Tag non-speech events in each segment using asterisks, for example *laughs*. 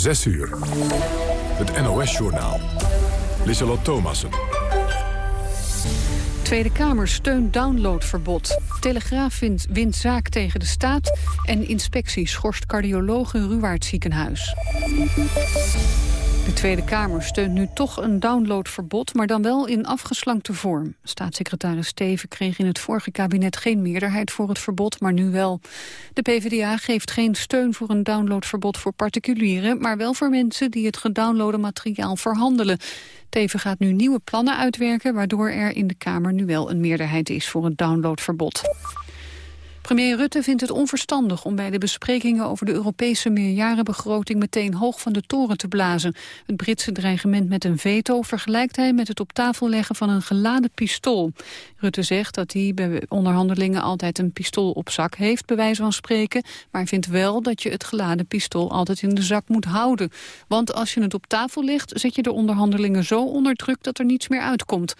6 uur. Het NOS-journaal. Lissalot Thomassen. Tweede Kamer steunt downloadverbod. Telegraaf wint, wint zaak tegen de staat... en inspectie schorst cardioloog in Ruwaard ziekenhuis. De Tweede Kamer steunt nu toch een downloadverbod, maar dan wel in afgeslankte vorm. Staatssecretaris Steven kreeg in het vorige kabinet geen meerderheid voor het verbod, maar nu wel. De PvdA geeft geen steun voor een downloadverbod voor particulieren, maar wel voor mensen die het gedownloade materiaal verhandelen. Teven gaat nu nieuwe plannen uitwerken, waardoor er in de Kamer nu wel een meerderheid is voor een downloadverbod. Premier Rutte vindt het onverstandig om bij de besprekingen over de Europese meerjarenbegroting meteen hoog van de toren te blazen. Het Britse dreigement met een veto vergelijkt hij met het op tafel leggen van een geladen pistool. Rutte zegt dat hij bij onderhandelingen altijd een pistool op zak heeft, bij wijze van spreken, maar vindt wel dat je het geladen pistool altijd in de zak moet houden. Want als je het op tafel legt, zet je de onderhandelingen zo onder druk dat er niets meer uitkomt.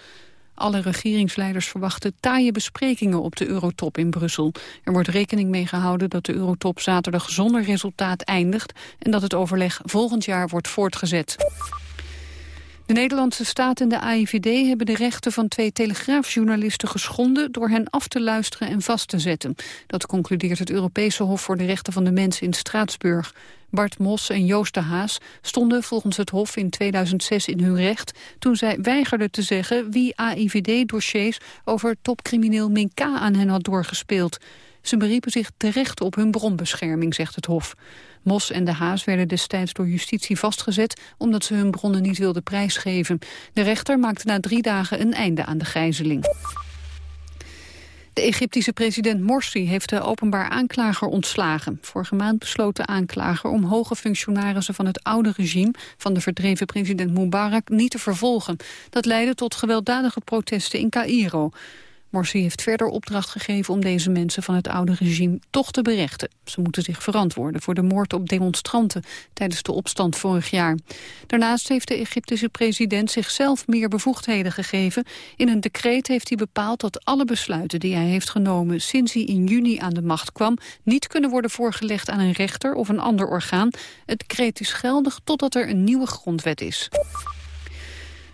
Alle regeringsleiders verwachten taaie besprekingen op de Eurotop in Brussel. Er wordt rekening mee gehouden dat de Eurotop zaterdag zonder resultaat eindigt... en dat het overleg volgend jaar wordt voortgezet. De Nederlandse staat en de AIVD hebben de rechten van twee telegraafjournalisten geschonden door hen af te luisteren en vast te zetten. Dat concludeert het Europese Hof voor de Rechten van de Mens in Straatsburg. Bart Mos en Joost de Haas stonden volgens het Hof in 2006 in hun recht... toen zij weigerden te zeggen wie AIVD-dossiers over topcrimineel Minka aan hen had doorgespeeld. Ze beriepen zich terecht op hun bronbescherming, zegt het Hof. Mos en de Haas werden destijds door justitie vastgezet... omdat ze hun bronnen niet wilden prijsgeven. De rechter maakte na drie dagen een einde aan de gijzeling. De Egyptische president Morsi heeft de openbaar aanklager ontslagen. Vorige maand besloot de aanklager om hoge functionarissen van het oude regime... van de verdreven president Mubarak niet te vervolgen. Dat leidde tot gewelddadige protesten in Cairo. Morsi heeft verder opdracht gegeven om deze mensen van het oude regime toch te berechten. Ze moeten zich verantwoorden voor de moord op demonstranten tijdens de opstand vorig jaar. Daarnaast heeft de Egyptische president zichzelf meer bevoegdheden gegeven. In een decreet heeft hij bepaald dat alle besluiten die hij heeft genomen sinds hij in juni aan de macht kwam niet kunnen worden voorgelegd aan een rechter of een ander orgaan. Het decreet is geldig totdat er een nieuwe grondwet is.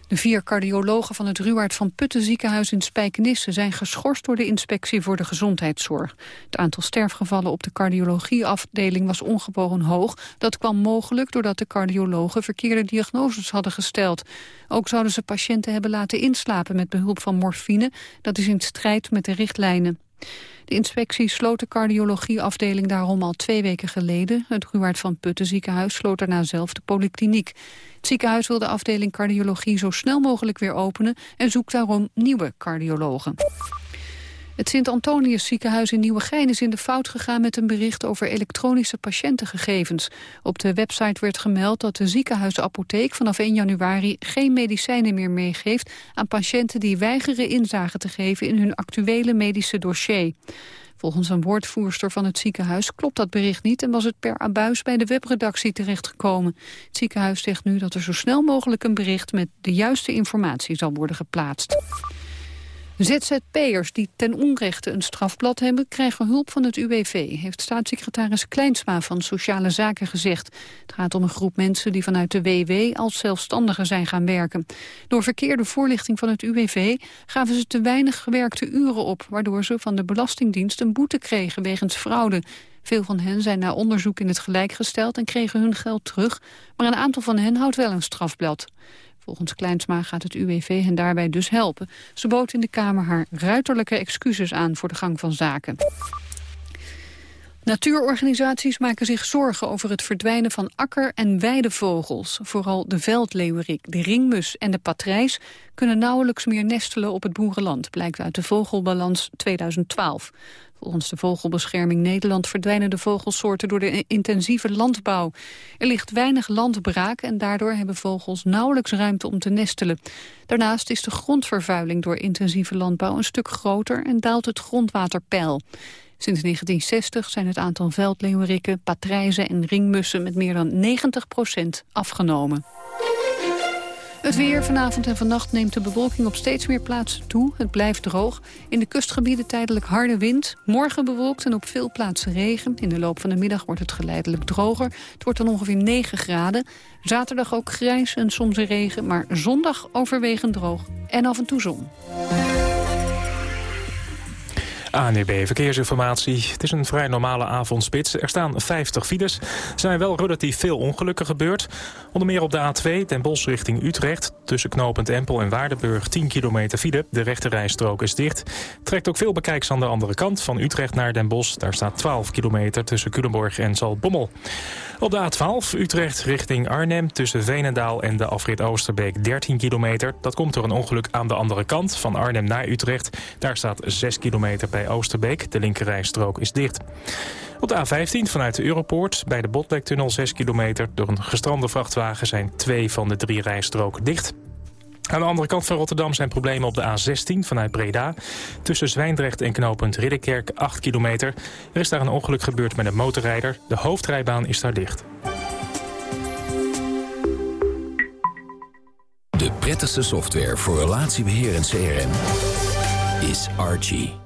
De vier cardiologen van het Ruwaard van Putten ziekenhuis in Spijkenisse zijn geschorst door de inspectie voor de gezondheidszorg. Het aantal sterfgevallen op de cardiologieafdeling was ongebogen hoog. Dat kwam mogelijk doordat de cardiologen verkeerde diagnoses hadden gesteld. Ook zouden ze patiënten hebben laten inslapen met behulp van morfine. Dat is in strijd met de richtlijnen. De inspectie sloot de cardiologieafdeling daarom al twee weken geleden. Het Ruwaard van Putten ziekenhuis sloot daarna zelf de polykliniek. Het ziekenhuis wil de afdeling cardiologie zo snel mogelijk weer openen... en zoekt daarom nieuwe cardiologen. Het Sint-Antonius ziekenhuis in Nieuwegein is in de fout gegaan met een bericht over elektronische patiëntengegevens. Op de website werd gemeld dat de ziekenhuisapotheek vanaf 1 januari geen medicijnen meer meegeeft aan patiënten die weigeren inzage te geven in hun actuele medische dossier. Volgens een woordvoerster van het ziekenhuis klopt dat bericht niet... en was het per abuis bij de webredactie terechtgekomen. Het ziekenhuis zegt nu dat er zo snel mogelijk een bericht... met de juiste informatie zal worden geplaatst. ZZP'ers die ten onrechte een strafblad hebben... krijgen hulp van het UWV, heeft staatssecretaris Kleinsma van Sociale Zaken gezegd. Het gaat om een groep mensen die vanuit de WW als zelfstandigen zijn gaan werken. Door verkeerde voorlichting van het UWV gaven ze te weinig gewerkte uren op... waardoor ze van de Belastingdienst een boete kregen wegens fraude. Veel van hen zijn na onderzoek in het gelijk gesteld en kregen hun geld terug... maar een aantal van hen houdt wel een strafblad. Volgens Kleinsma gaat het UWV hen daarbij dus helpen. Ze bood in de Kamer haar ruiterlijke excuses aan voor de gang van zaken. Natuurorganisaties maken zich zorgen over het verdwijnen van akker- en weidevogels. Vooral de veldleeuwerik, de ringmus en de patrijs kunnen nauwelijks meer nestelen op het boerenland, blijkt uit de Vogelbalans 2012. Volgens de Vogelbescherming Nederland verdwijnen de vogelsoorten door de intensieve landbouw. Er ligt weinig landbraak en daardoor hebben vogels nauwelijks ruimte om te nestelen. Daarnaast is de grondvervuiling door intensieve landbouw een stuk groter en daalt het grondwaterpeil. Sinds 1960 zijn het aantal veldleeuwerikken, patrijzen en ringmussen met meer dan 90% afgenomen. Het weer vanavond en vannacht neemt de bewolking op steeds meer plaatsen toe. Het blijft droog. In de kustgebieden tijdelijk harde wind. Morgen bewolkt en op veel plaatsen regen. In de loop van de middag wordt het geleidelijk droger. Het wordt dan ongeveer 9 graden. Zaterdag ook grijs en soms regen, maar zondag overwegend droog. En af en toe zon. ANEB Verkeersinformatie. Het is een vrij normale avondspits. Er staan 50 files. Er zijn wel relatief veel ongelukken gebeurd. Onder meer op de A2, Den Bosch richting Utrecht. Tussen knooppunt Empel en Waardenburg 10 kilometer file. De rechterrijstrook is dicht. Trekt ook veel bekijks aan de andere kant. Van Utrecht naar Den Bosch. Daar staat 12 kilometer tussen Culemborg en Zaltbommel. Op de A12 Utrecht richting Arnhem tussen Veenendaal en de afrit Oosterbeek 13 kilometer. Dat komt door een ongeluk aan de andere kant van Arnhem naar Utrecht. Daar staat 6 kilometer bij Oosterbeek. De linkerrijstrook is dicht. Op de A15 vanuit de Europoort bij de Botlektunnel 6 kilometer. Door een gestrande vrachtwagen zijn twee van de drie rijstroken dicht. Aan de andere kant van Rotterdam zijn problemen op de A16 vanuit Breda. Tussen Zwijndrecht en knooppunt Ridderkerk 8 kilometer. Er is daar een ongeluk gebeurd met een motorrijder. De hoofdrijbaan is daar dicht. De prettigste software voor relatiebeheer en CRM is Archie.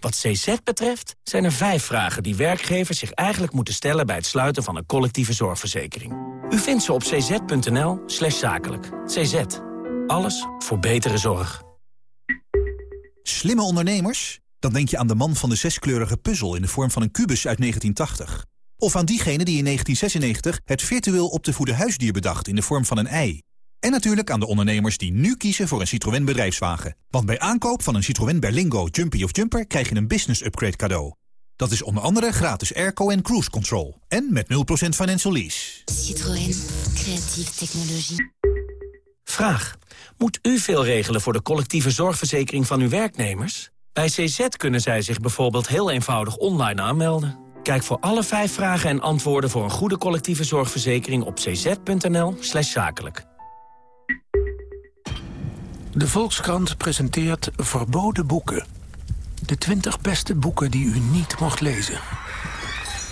Wat CZ betreft zijn er vijf vragen die werkgevers zich eigenlijk moeten stellen... bij het sluiten van een collectieve zorgverzekering. U vindt ze op cz.nl slash zakelijk. CZ. Alles voor betere zorg. Slimme ondernemers? Dan denk je aan de man van de zeskleurige puzzel in de vorm van een kubus uit 1980. Of aan diegene die in 1996 het virtueel op te voeden huisdier bedacht in de vorm van een ei. En natuurlijk aan de ondernemers die nu kiezen voor een Citroën bedrijfswagen. Want bij aankoop van een Citroën Berlingo, Jumpy of Jumper krijg je een business upgrade cadeau. Dat is onder andere gratis airco en cruise control. En met 0% financial lease. Citroën. Creatieve technologie. Vraag. Moet u veel regelen voor de collectieve zorgverzekering van uw werknemers? Bij CZ kunnen zij zich bijvoorbeeld heel eenvoudig online aanmelden. Kijk voor alle vijf vragen en antwoorden voor een goede collectieve zorgverzekering op cz.nl slash zakelijk. De Volkskrant presenteert Verboden Boeken. De 20 beste boeken die u niet mocht lezen.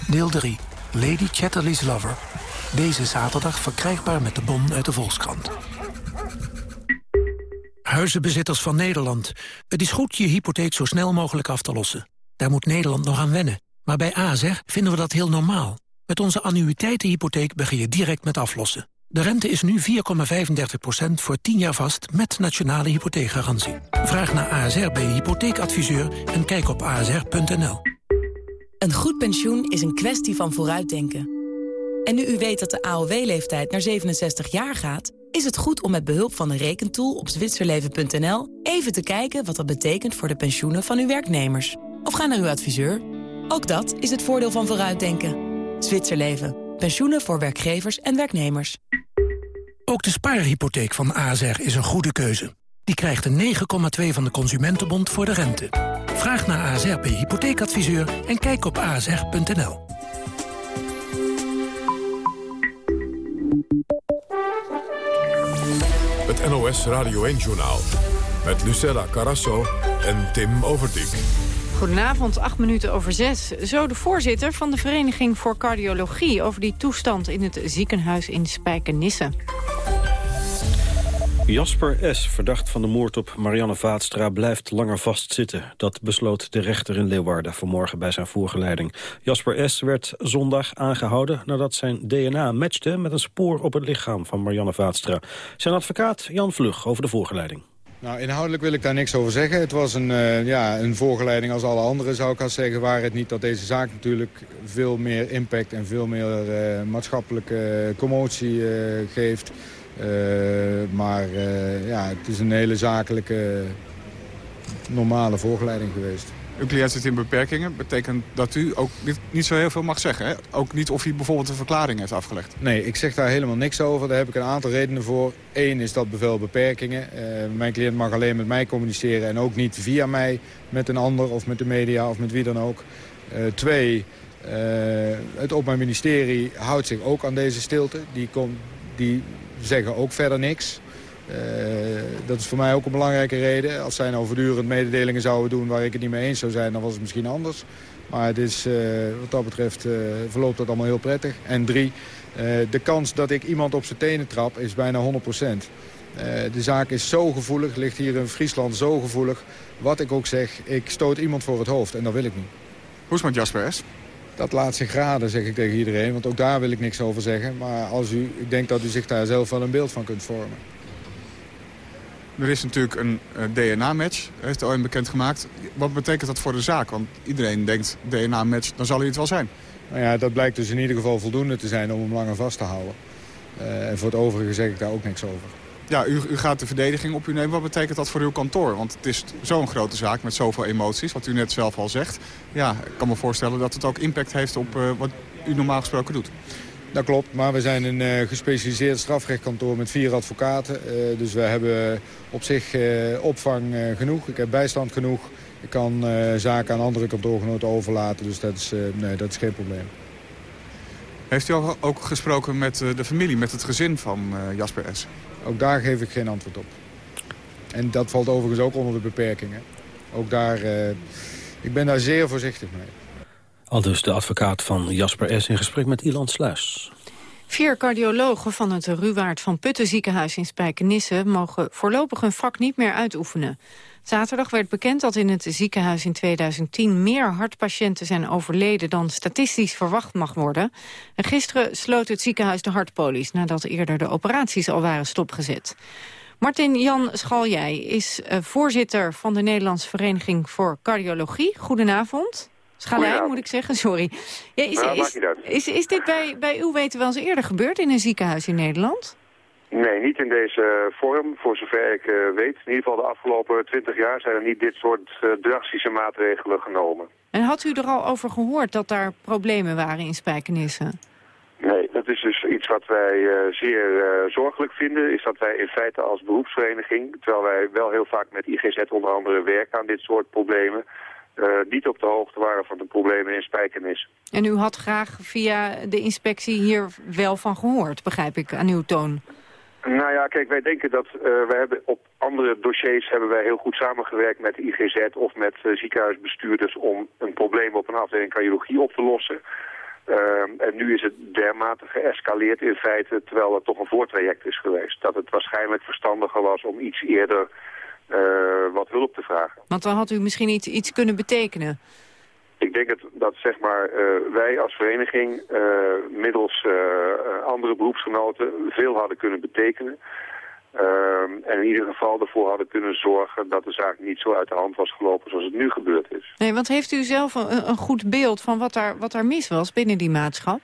Deel 3. Lady Chatterley's Lover. Deze zaterdag verkrijgbaar met de bon uit de Volkskrant. Huizenbezitters van Nederland. Het is goed je hypotheek zo snel mogelijk af te lossen. Daar moet Nederland nog aan wennen. Maar bij ASR vinden we dat heel normaal. Met onze annuïteitenhypotheek begin je direct met aflossen. De rente is nu 4,35% voor 10 jaar vast met nationale hypotheekgarantie. Vraag naar ASR bij je hypotheekadviseur en kijk op asr.nl. Een goed pensioen is een kwestie van vooruitdenken. En nu u weet dat de AOW-leeftijd naar 67 jaar gaat... is het goed om met behulp van de rekentool op zwitserleven.nl... even te kijken wat dat betekent voor de pensioenen van uw werknemers. Of ga naar uw adviseur. Ook dat is het voordeel van vooruitdenken. Zwitserleven. Pensioenen voor werkgevers en werknemers. Ook de spaarhypotheek van ASR is een goede keuze. Die krijgt een 9,2 van de Consumentenbond voor de rente. Vraag naar ASR bij hypotheekadviseur en kijk op asr.nl. Het NOS Radio 1-journaal. Met Lucella Carasso en Tim Overdijk. Goedenavond, acht minuten over zes. Zo de voorzitter van de Vereniging voor Cardiologie... over die toestand in het ziekenhuis in Spijkenisse. Jasper S., verdacht van de moord op Marianne Vaatstra, blijft langer vastzitten. Dat besloot de rechter in Leeuwarden vanmorgen bij zijn voorgeleiding. Jasper S. werd zondag aangehouden nadat zijn DNA matchte met een spoor op het lichaam van Marianne Vaatstra. Zijn advocaat Jan Vlug over de voorgeleiding. Nou, inhoudelijk wil ik daar niks over zeggen. Het was een, uh, ja, een voorgeleiding als alle andere, zou ik al zeggen. Waar het niet dat deze zaak natuurlijk veel meer impact en veel meer uh, maatschappelijke commotie uh, geeft. maar ja, het is een hele zakelijke normale voorgeleiding geweest. Uw cliënt zit in beperkingen. Betekent dat u ook niet, zo heel veel mag zeggen. Hè? Ook niet of hij bijvoorbeeld een verklaring heeft afgelegd. Nee, ik zeg daar helemaal niks over. Daar heb ik een aantal redenen voor. Eén is dat bevel beperkingen. Uh, mijn cliënt mag alleen met mij communiceren en ook niet via mij met een ander of met de media of met wie dan ook. Uh, twee, uh, het Openbaar Ministerie houdt zich ook aan deze stilte. Die, kom, die zeggen ook verder niks. Uh, dat is voor mij ook een belangrijke reden. Als zij nou voortdurend mededelingen zouden doen waar ik het niet mee eens zou zijn, dan was het misschien anders. Maar het is, uh, wat dat betreft uh, verloopt dat allemaal heel prettig. En drie, de kans dat ik iemand op zijn tenen trap is bijna 100% de zaak is zo gevoelig, ligt hier in Friesland zo gevoelig. Wat ik ook zeg, ik stoot iemand voor het hoofd en dat wil ik niet. Hoe is het met Jasper S? Dat laat zich graden, zeg ik tegen iedereen. Want ook daar wil ik niks over zeggen. Maar als u, ik denk dat u zich daar zelf wel een beeld van kunt vormen. Er is natuurlijk een uh, DNA-match, heeft de OM bekendgemaakt. Wat betekent dat voor de zaak? Want iedereen denkt, DNA-match, dan zal hij het wel zijn. Nou ja, dat blijkt dus in ieder geval voldoende te zijn om hem langer vast te houden. Uh, en voor het overige zeg ik daar ook niks over. Ja, u, u, gaat de verdediging op u nemen. Wat betekent dat voor uw kantoor? Want het is zo'n grote zaak met zoveel emoties, wat u net zelf al zegt. Ja, ik kan me voorstellen dat het ook impact heeft op uh, wat u normaal gesproken doet. Dat klopt, maar we zijn een uh, gespecialiseerd strafrechtkantoor met vier advocaten. Uh, dus we hebben op zich uh, opvang genoeg. Ik heb bijstand genoeg. Ik kan zaken aan andere kantoorgenoten overlaten, dus dat is, nee, dat is geen probleem. Heeft u ook gesproken met de familie, met het gezin van Jasper S? Ook daar geef ik geen antwoord op. En dat valt overigens ook onder de beperkingen. Ook daar, ik ben daar zeer voorzichtig mee. Al dus de advocaat van Jasper S. in gesprek met Ilan Sluis. Vier cardiologen van het Ruwaard van Putten ziekenhuis in Spijkenisse... mogen voorlopig hun vak niet meer uitoefenen. Zaterdag werd bekend dat in het ziekenhuis in 2010 meer hartpatiënten zijn overleden dan statistisch verwacht mag worden. En gisteren sloot het ziekenhuis de hartpolies nadat eerder de operaties al waren stopgezet. Martin Jan Schaljij is uh, voorzitter van de Nederlandse Vereniging voor Cardiologie. Goedenavond. Schalijn, moet ik zeggen, sorry. Ja, is, nou, is, is, is, dit bij, bij uw weten wel eens eerder gebeurd in een ziekenhuis in Nederland? Nee, niet in deze vorm, voor zover ik uh, weet. In ieder geval de afgelopen twintig jaar zijn er niet dit soort uh, drastische maatregelen genomen. En had u er al over gehoord dat daar problemen waren in Spijkenisse? Nee, dat is dus iets wat wij uh, zeer zorgelijk vinden. Is dat wij in feite als beroepsvereniging, terwijl wij wel heel vaak met IGZ onder andere werken aan dit soort problemen niet op de hoogte waren van de problemen in Spijkenis. En u had graag via de inspectie hier wel van gehoord, begrijp ik, aan uw toon. Nou ja, kijk, wij denken dat uh, wij hebben op andere dossiers hebben wij heel goed samengewerkt met de IGZ of met uh, ziekenhuisbestuurders om een probleem op een afdeling cardiologie op te lossen. Uh, en nu is het dermate geëscaleerd in feite, terwijl het toch een voortraject is geweest. Dat het waarschijnlijk verstandiger was om iets eerder wat hulp te vragen. Want dan had u misschien iets, iets kunnen betekenen. Ik denk dat, dat zeg maar, uh, wij als vereniging uh, middels andere beroepsgenoten veel hadden kunnen betekenen. en in ieder geval ervoor hadden kunnen zorgen dat de zaak niet zo uit de hand was gelopen zoals het nu gebeurd is. Nee, want heeft u zelf een, een goed beeld van wat daar, wat daar mis was binnen die maatschap?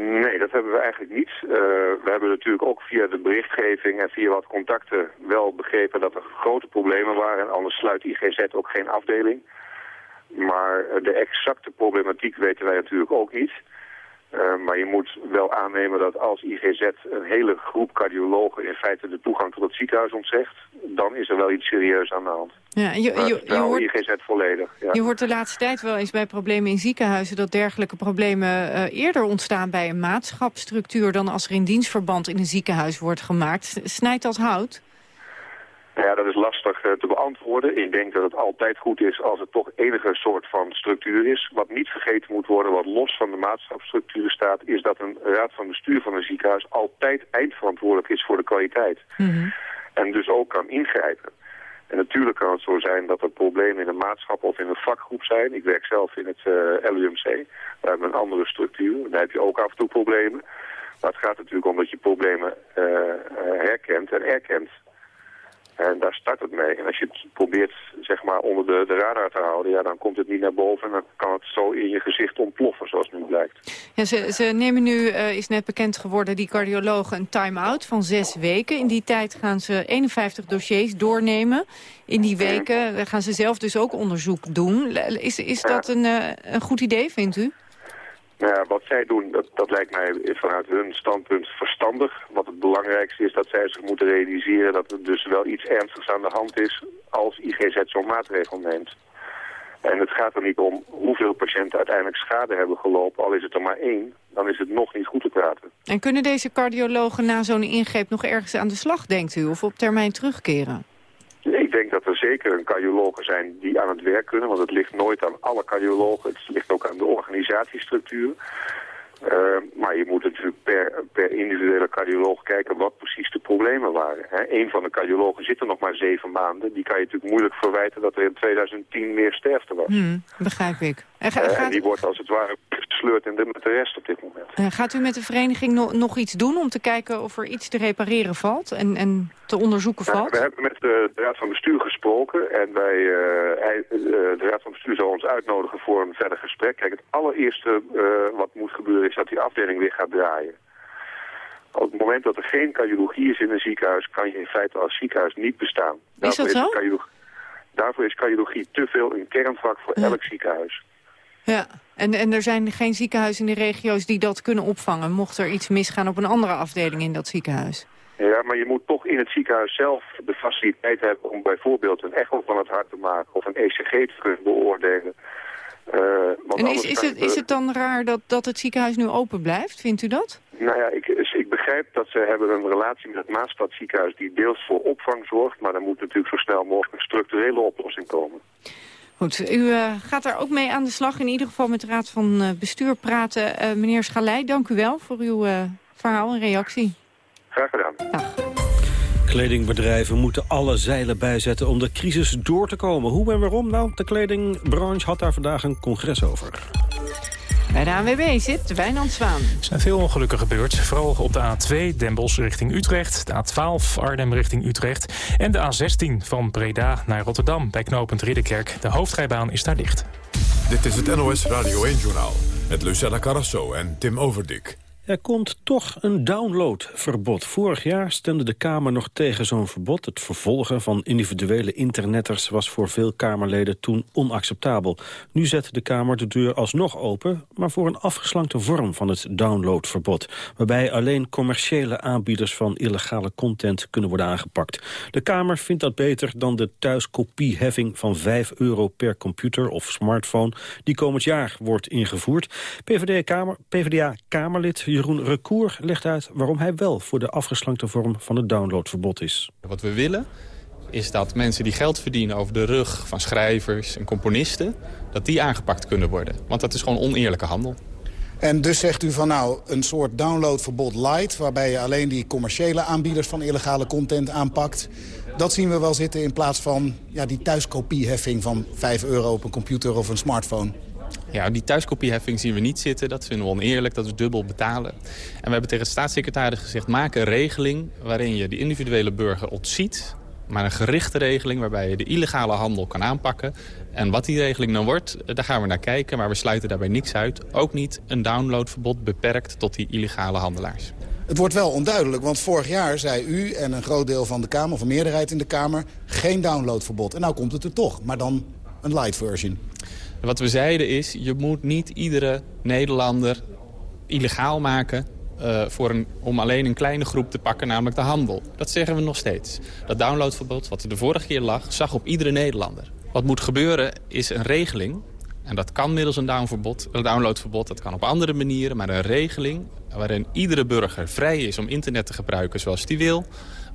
Nee, dat hebben we eigenlijk niet. Uh, we hebben natuurlijk ook via de berichtgeving en via wat contacten wel begrepen dat er grote problemen waren. Anders sluit IGZ ook geen afdeling. Maar de exacte problematiek weten wij natuurlijk ook niet. Uh, maar je moet wel aannemen dat als IGZ een hele groep cardiologen in feite de toegang tot het ziekenhuis ontzegt, dan is er wel iets serieus aan de hand. Ja, je, je, je hoort, IGZ volledig. Ja. Je hoort de laatste tijd wel eens bij problemen in ziekenhuizen dat dergelijke problemen uh, eerder ontstaan bij een maatschapsstructuur dan als er in dienstverband in een ziekenhuis wordt gemaakt. Snijdt dat hout? Nou ja, dat is lastig uh, te beantwoorden. Ik denk dat het altijd goed is als het toch enige soort van structuur is. Wat niet vergeten moet worden, wat los van de maatschapsstructuur staat... is dat een raad van bestuur van een ziekenhuis altijd eindverantwoordelijk is voor de kwaliteit. Mm -hmm. En dus ook kan ingrijpen. En natuurlijk kan het zo zijn dat er problemen in een maatschap of in een vakgroep zijn. Ik werk zelf in het uh, LUMC. Daar hebben we een andere structuur. Daar heb je ook af en toe problemen. Maar het gaat natuurlijk om dat je problemen uh, herkent en erkent. En daar start het mee. En als je het probeert zeg maar, onder de, de radar te houden, ja, dan komt het niet naar boven. En dan kan het zo in je gezicht ontploffen, zoals nu blijkt. Ja, ze, ze nemen nu, uh, is net bekend geworden, die cardiologen een time-out van zes weken. In die tijd gaan ze 51 dossiers doornemen. In die weken gaan ze zelf dus ook onderzoek doen. Is, is dat een, uh, een goed idee, vindt u? Nou ja, wat zij doen, dat, dat lijkt mij vanuit hun standpunt verstandig. Wat het belangrijkste is dat zij zich moeten realiseren dat er dus wel iets ernstigs aan de hand is als IGZ zo'n maatregel neemt. En het gaat er niet om hoeveel patiënten uiteindelijk schade hebben gelopen. Al is het er maar één, dan is het nog niet goed te praten. En kunnen deze cardiologen na zo'n ingreep nog ergens aan de slag, denkt u? Of op termijn terugkeren? Ik denk dat zeker een cardiologen zijn die aan het werk kunnen. Want het ligt nooit aan alle cardiologen. Het ligt ook aan de organisatiestructuur. Uh, maar je moet natuurlijk per, per individuele cardioloog kijken wat precies de problemen waren. Hè. Een van de cardiologen zit er nog maar zeven maanden. Die kan je natuurlijk moeilijk verwijten dat er in 2010 meer sterfte was. Hmm, begrijp ik. En, ga, uh, en die wordt als het ware gesleurd in de, met de rest op dit moment. Uh, gaat u met de vereniging no nog iets doen om te kijken of er iets te repareren valt en, en te onderzoeken nou, valt? we hebben met de, de, Raad van Bestuur gesproken en wij, de Raad van Bestuur zal ons uitnodigen voor een verder gesprek. Kijk, het allereerste wat moet gebeuren is dat die afdeling weer gaat draaien. Op het moment dat er geen cardiologie is in een ziekenhuis, kan je in feite als ziekenhuis niet bestaan. Is dat zo? Daarvoor is cardiologie te veel een kernvak voor ja. elk ziekenhuis. Ja, en, en er zijn geen ziekenhuizen in de regio's die dat kunnen opvangen... mocht er iets misgaan op een andere afdeling in dat ziekenhuis. Ja, maar je moet toch in het ziekenhuis zelf de faciliteit hebben... om bijvoorbeeld een echo van het hart te maken of een ECG te kunnen beoordelen. Uh, en is, is, het, is het dan raar dat, dat het ziekenhuis nu open blijft? Vindt u dat? Nou ja, ik, ik begrijp dat ze hebben een relatie met het Maastad ziekenhuis... die deels voor opvang zorgt, maar er moet natuurlijk zo snel mogelijk een structurele oplossing komen. Goed, u uh, gaat daar ook mee aan de slag. In ieder geval met de Raad van uh, Bestuur praten. Uh, meneer Schalij, dank u wel voor uw verhaal en reactie. Graag gedaan. Dag. Kledingbedrijven moeten alle zeilen bijzetten om de crisis door te komen. Hoe en waarom? Nou, de kledingbranche had daar vandaag een congres over. Bij de ANWB zit Wijnand Zwaan. Er zijn veel ongelukken gebeurd. Vooral op de A2 Den Bosch richting Utrecht, de A12 Arnhem richting Utrecht... en de A16 van Breda naar Rotterdam bij knooppunt Ridderkerk. De hoofdrijbaan is daar dicht. Dit is het NOS Radio 1-journaal met Lucella Carrasso en Tim Overdik. Er komt toch een downloadverbod. Vorig jaar stemde de Kamer nog tegen zo'n verbod. Het vervolgen van individuele internetters was voor veel Kamerleden toen onacceptabel. Nu zet de Kamer de deur alsnog open, maar voor een afgeslankte vorm van het downloadverbod. Waarbij alleen commerciële aanbieders van illegale content kunnen worden aangepakt. De Kamer vindt dat beter dan de thuiskopieheffing van 5 euro per computer of smartphone die komend jaar wordt ingevoerd. PvdA-Kamerlid PvdA Jeroen Recour legt uit waarom hij wel voor de afgeslankte vorm van het downloadverbod is. Wat we willen is dat mensen die geld verdienen over de rug van schrijvers en componisten... dat die aangepakt kunnen worden. Want dat is gewoon oneerlijke handel. En dus zegt u van nou, een soort downloadverbod light... waarbij je alleen die commerciële aanbieders van illegale content aanpakt... dat zien we wel zitten in plaats van ja, die thuiskopieheffing van 5 euro op een computer of een smartphone. Ja, die thuiskopieheffing zien we niet zitten. Dat vinden we oneerlijk, dat is dubbel betalen. En we hebben tegen de staatssecretaris gezegd... maak een regeling waarin je de individuele burger ontziet... maar een gerichte regeling waarbij je de illegale handel kan aanpakken. En wat die regeling dan wordt, daar gaan we naar kijken. Maar we sluiten daarbij niks uit. Ook niet een downloadverbod beperkt tot die illegale handelaars. Het wordt wel onduidelijk, want vorig jaar zei u en een groot deel van de Kamer... of een meerderheid in de Kamer, geen downloadverbod. En nou komt het er toch, maar dan een light version. Wat we zeiden is, je moet niet iedere Nederlander illegaal maken... Uh, voor een, om alleen een kleine groep te pakken, namelijk de handel. Dat zeggen we nog steeds. Dat downloadverbod, wat er de vorige keer lag, zag op iedere Nederlander. Wat moet gebeuren is een regeling. En dat kan middels een, een downloadverbod, dat kan op andere manieren. Maar een regeling waarin iedere burger vrij is om internet te gebruiken zoals hij wil...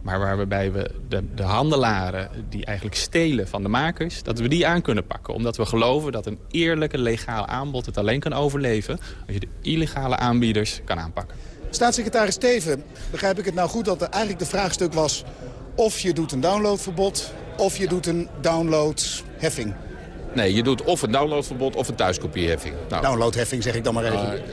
Maar waarbij we de, de, handelaren die eigenlijk stelen van de makers... dat we die aan kunnen pakken. Omdat we geloven dat een eerlijke legaal aanbod het alleen kan overleven... als je de illegale aanbieders kan aanpakken. Staatssecretaris Steven, begrijp ik het nou goed dat er eigenlijk de vraagstuk was... of je doet een downloadverbod of je doet een downloadheffing? Nee, je doet of een downloadverbod of een thuiskopieheffing. Nou, Downloadheffing zeg ik dan maar even.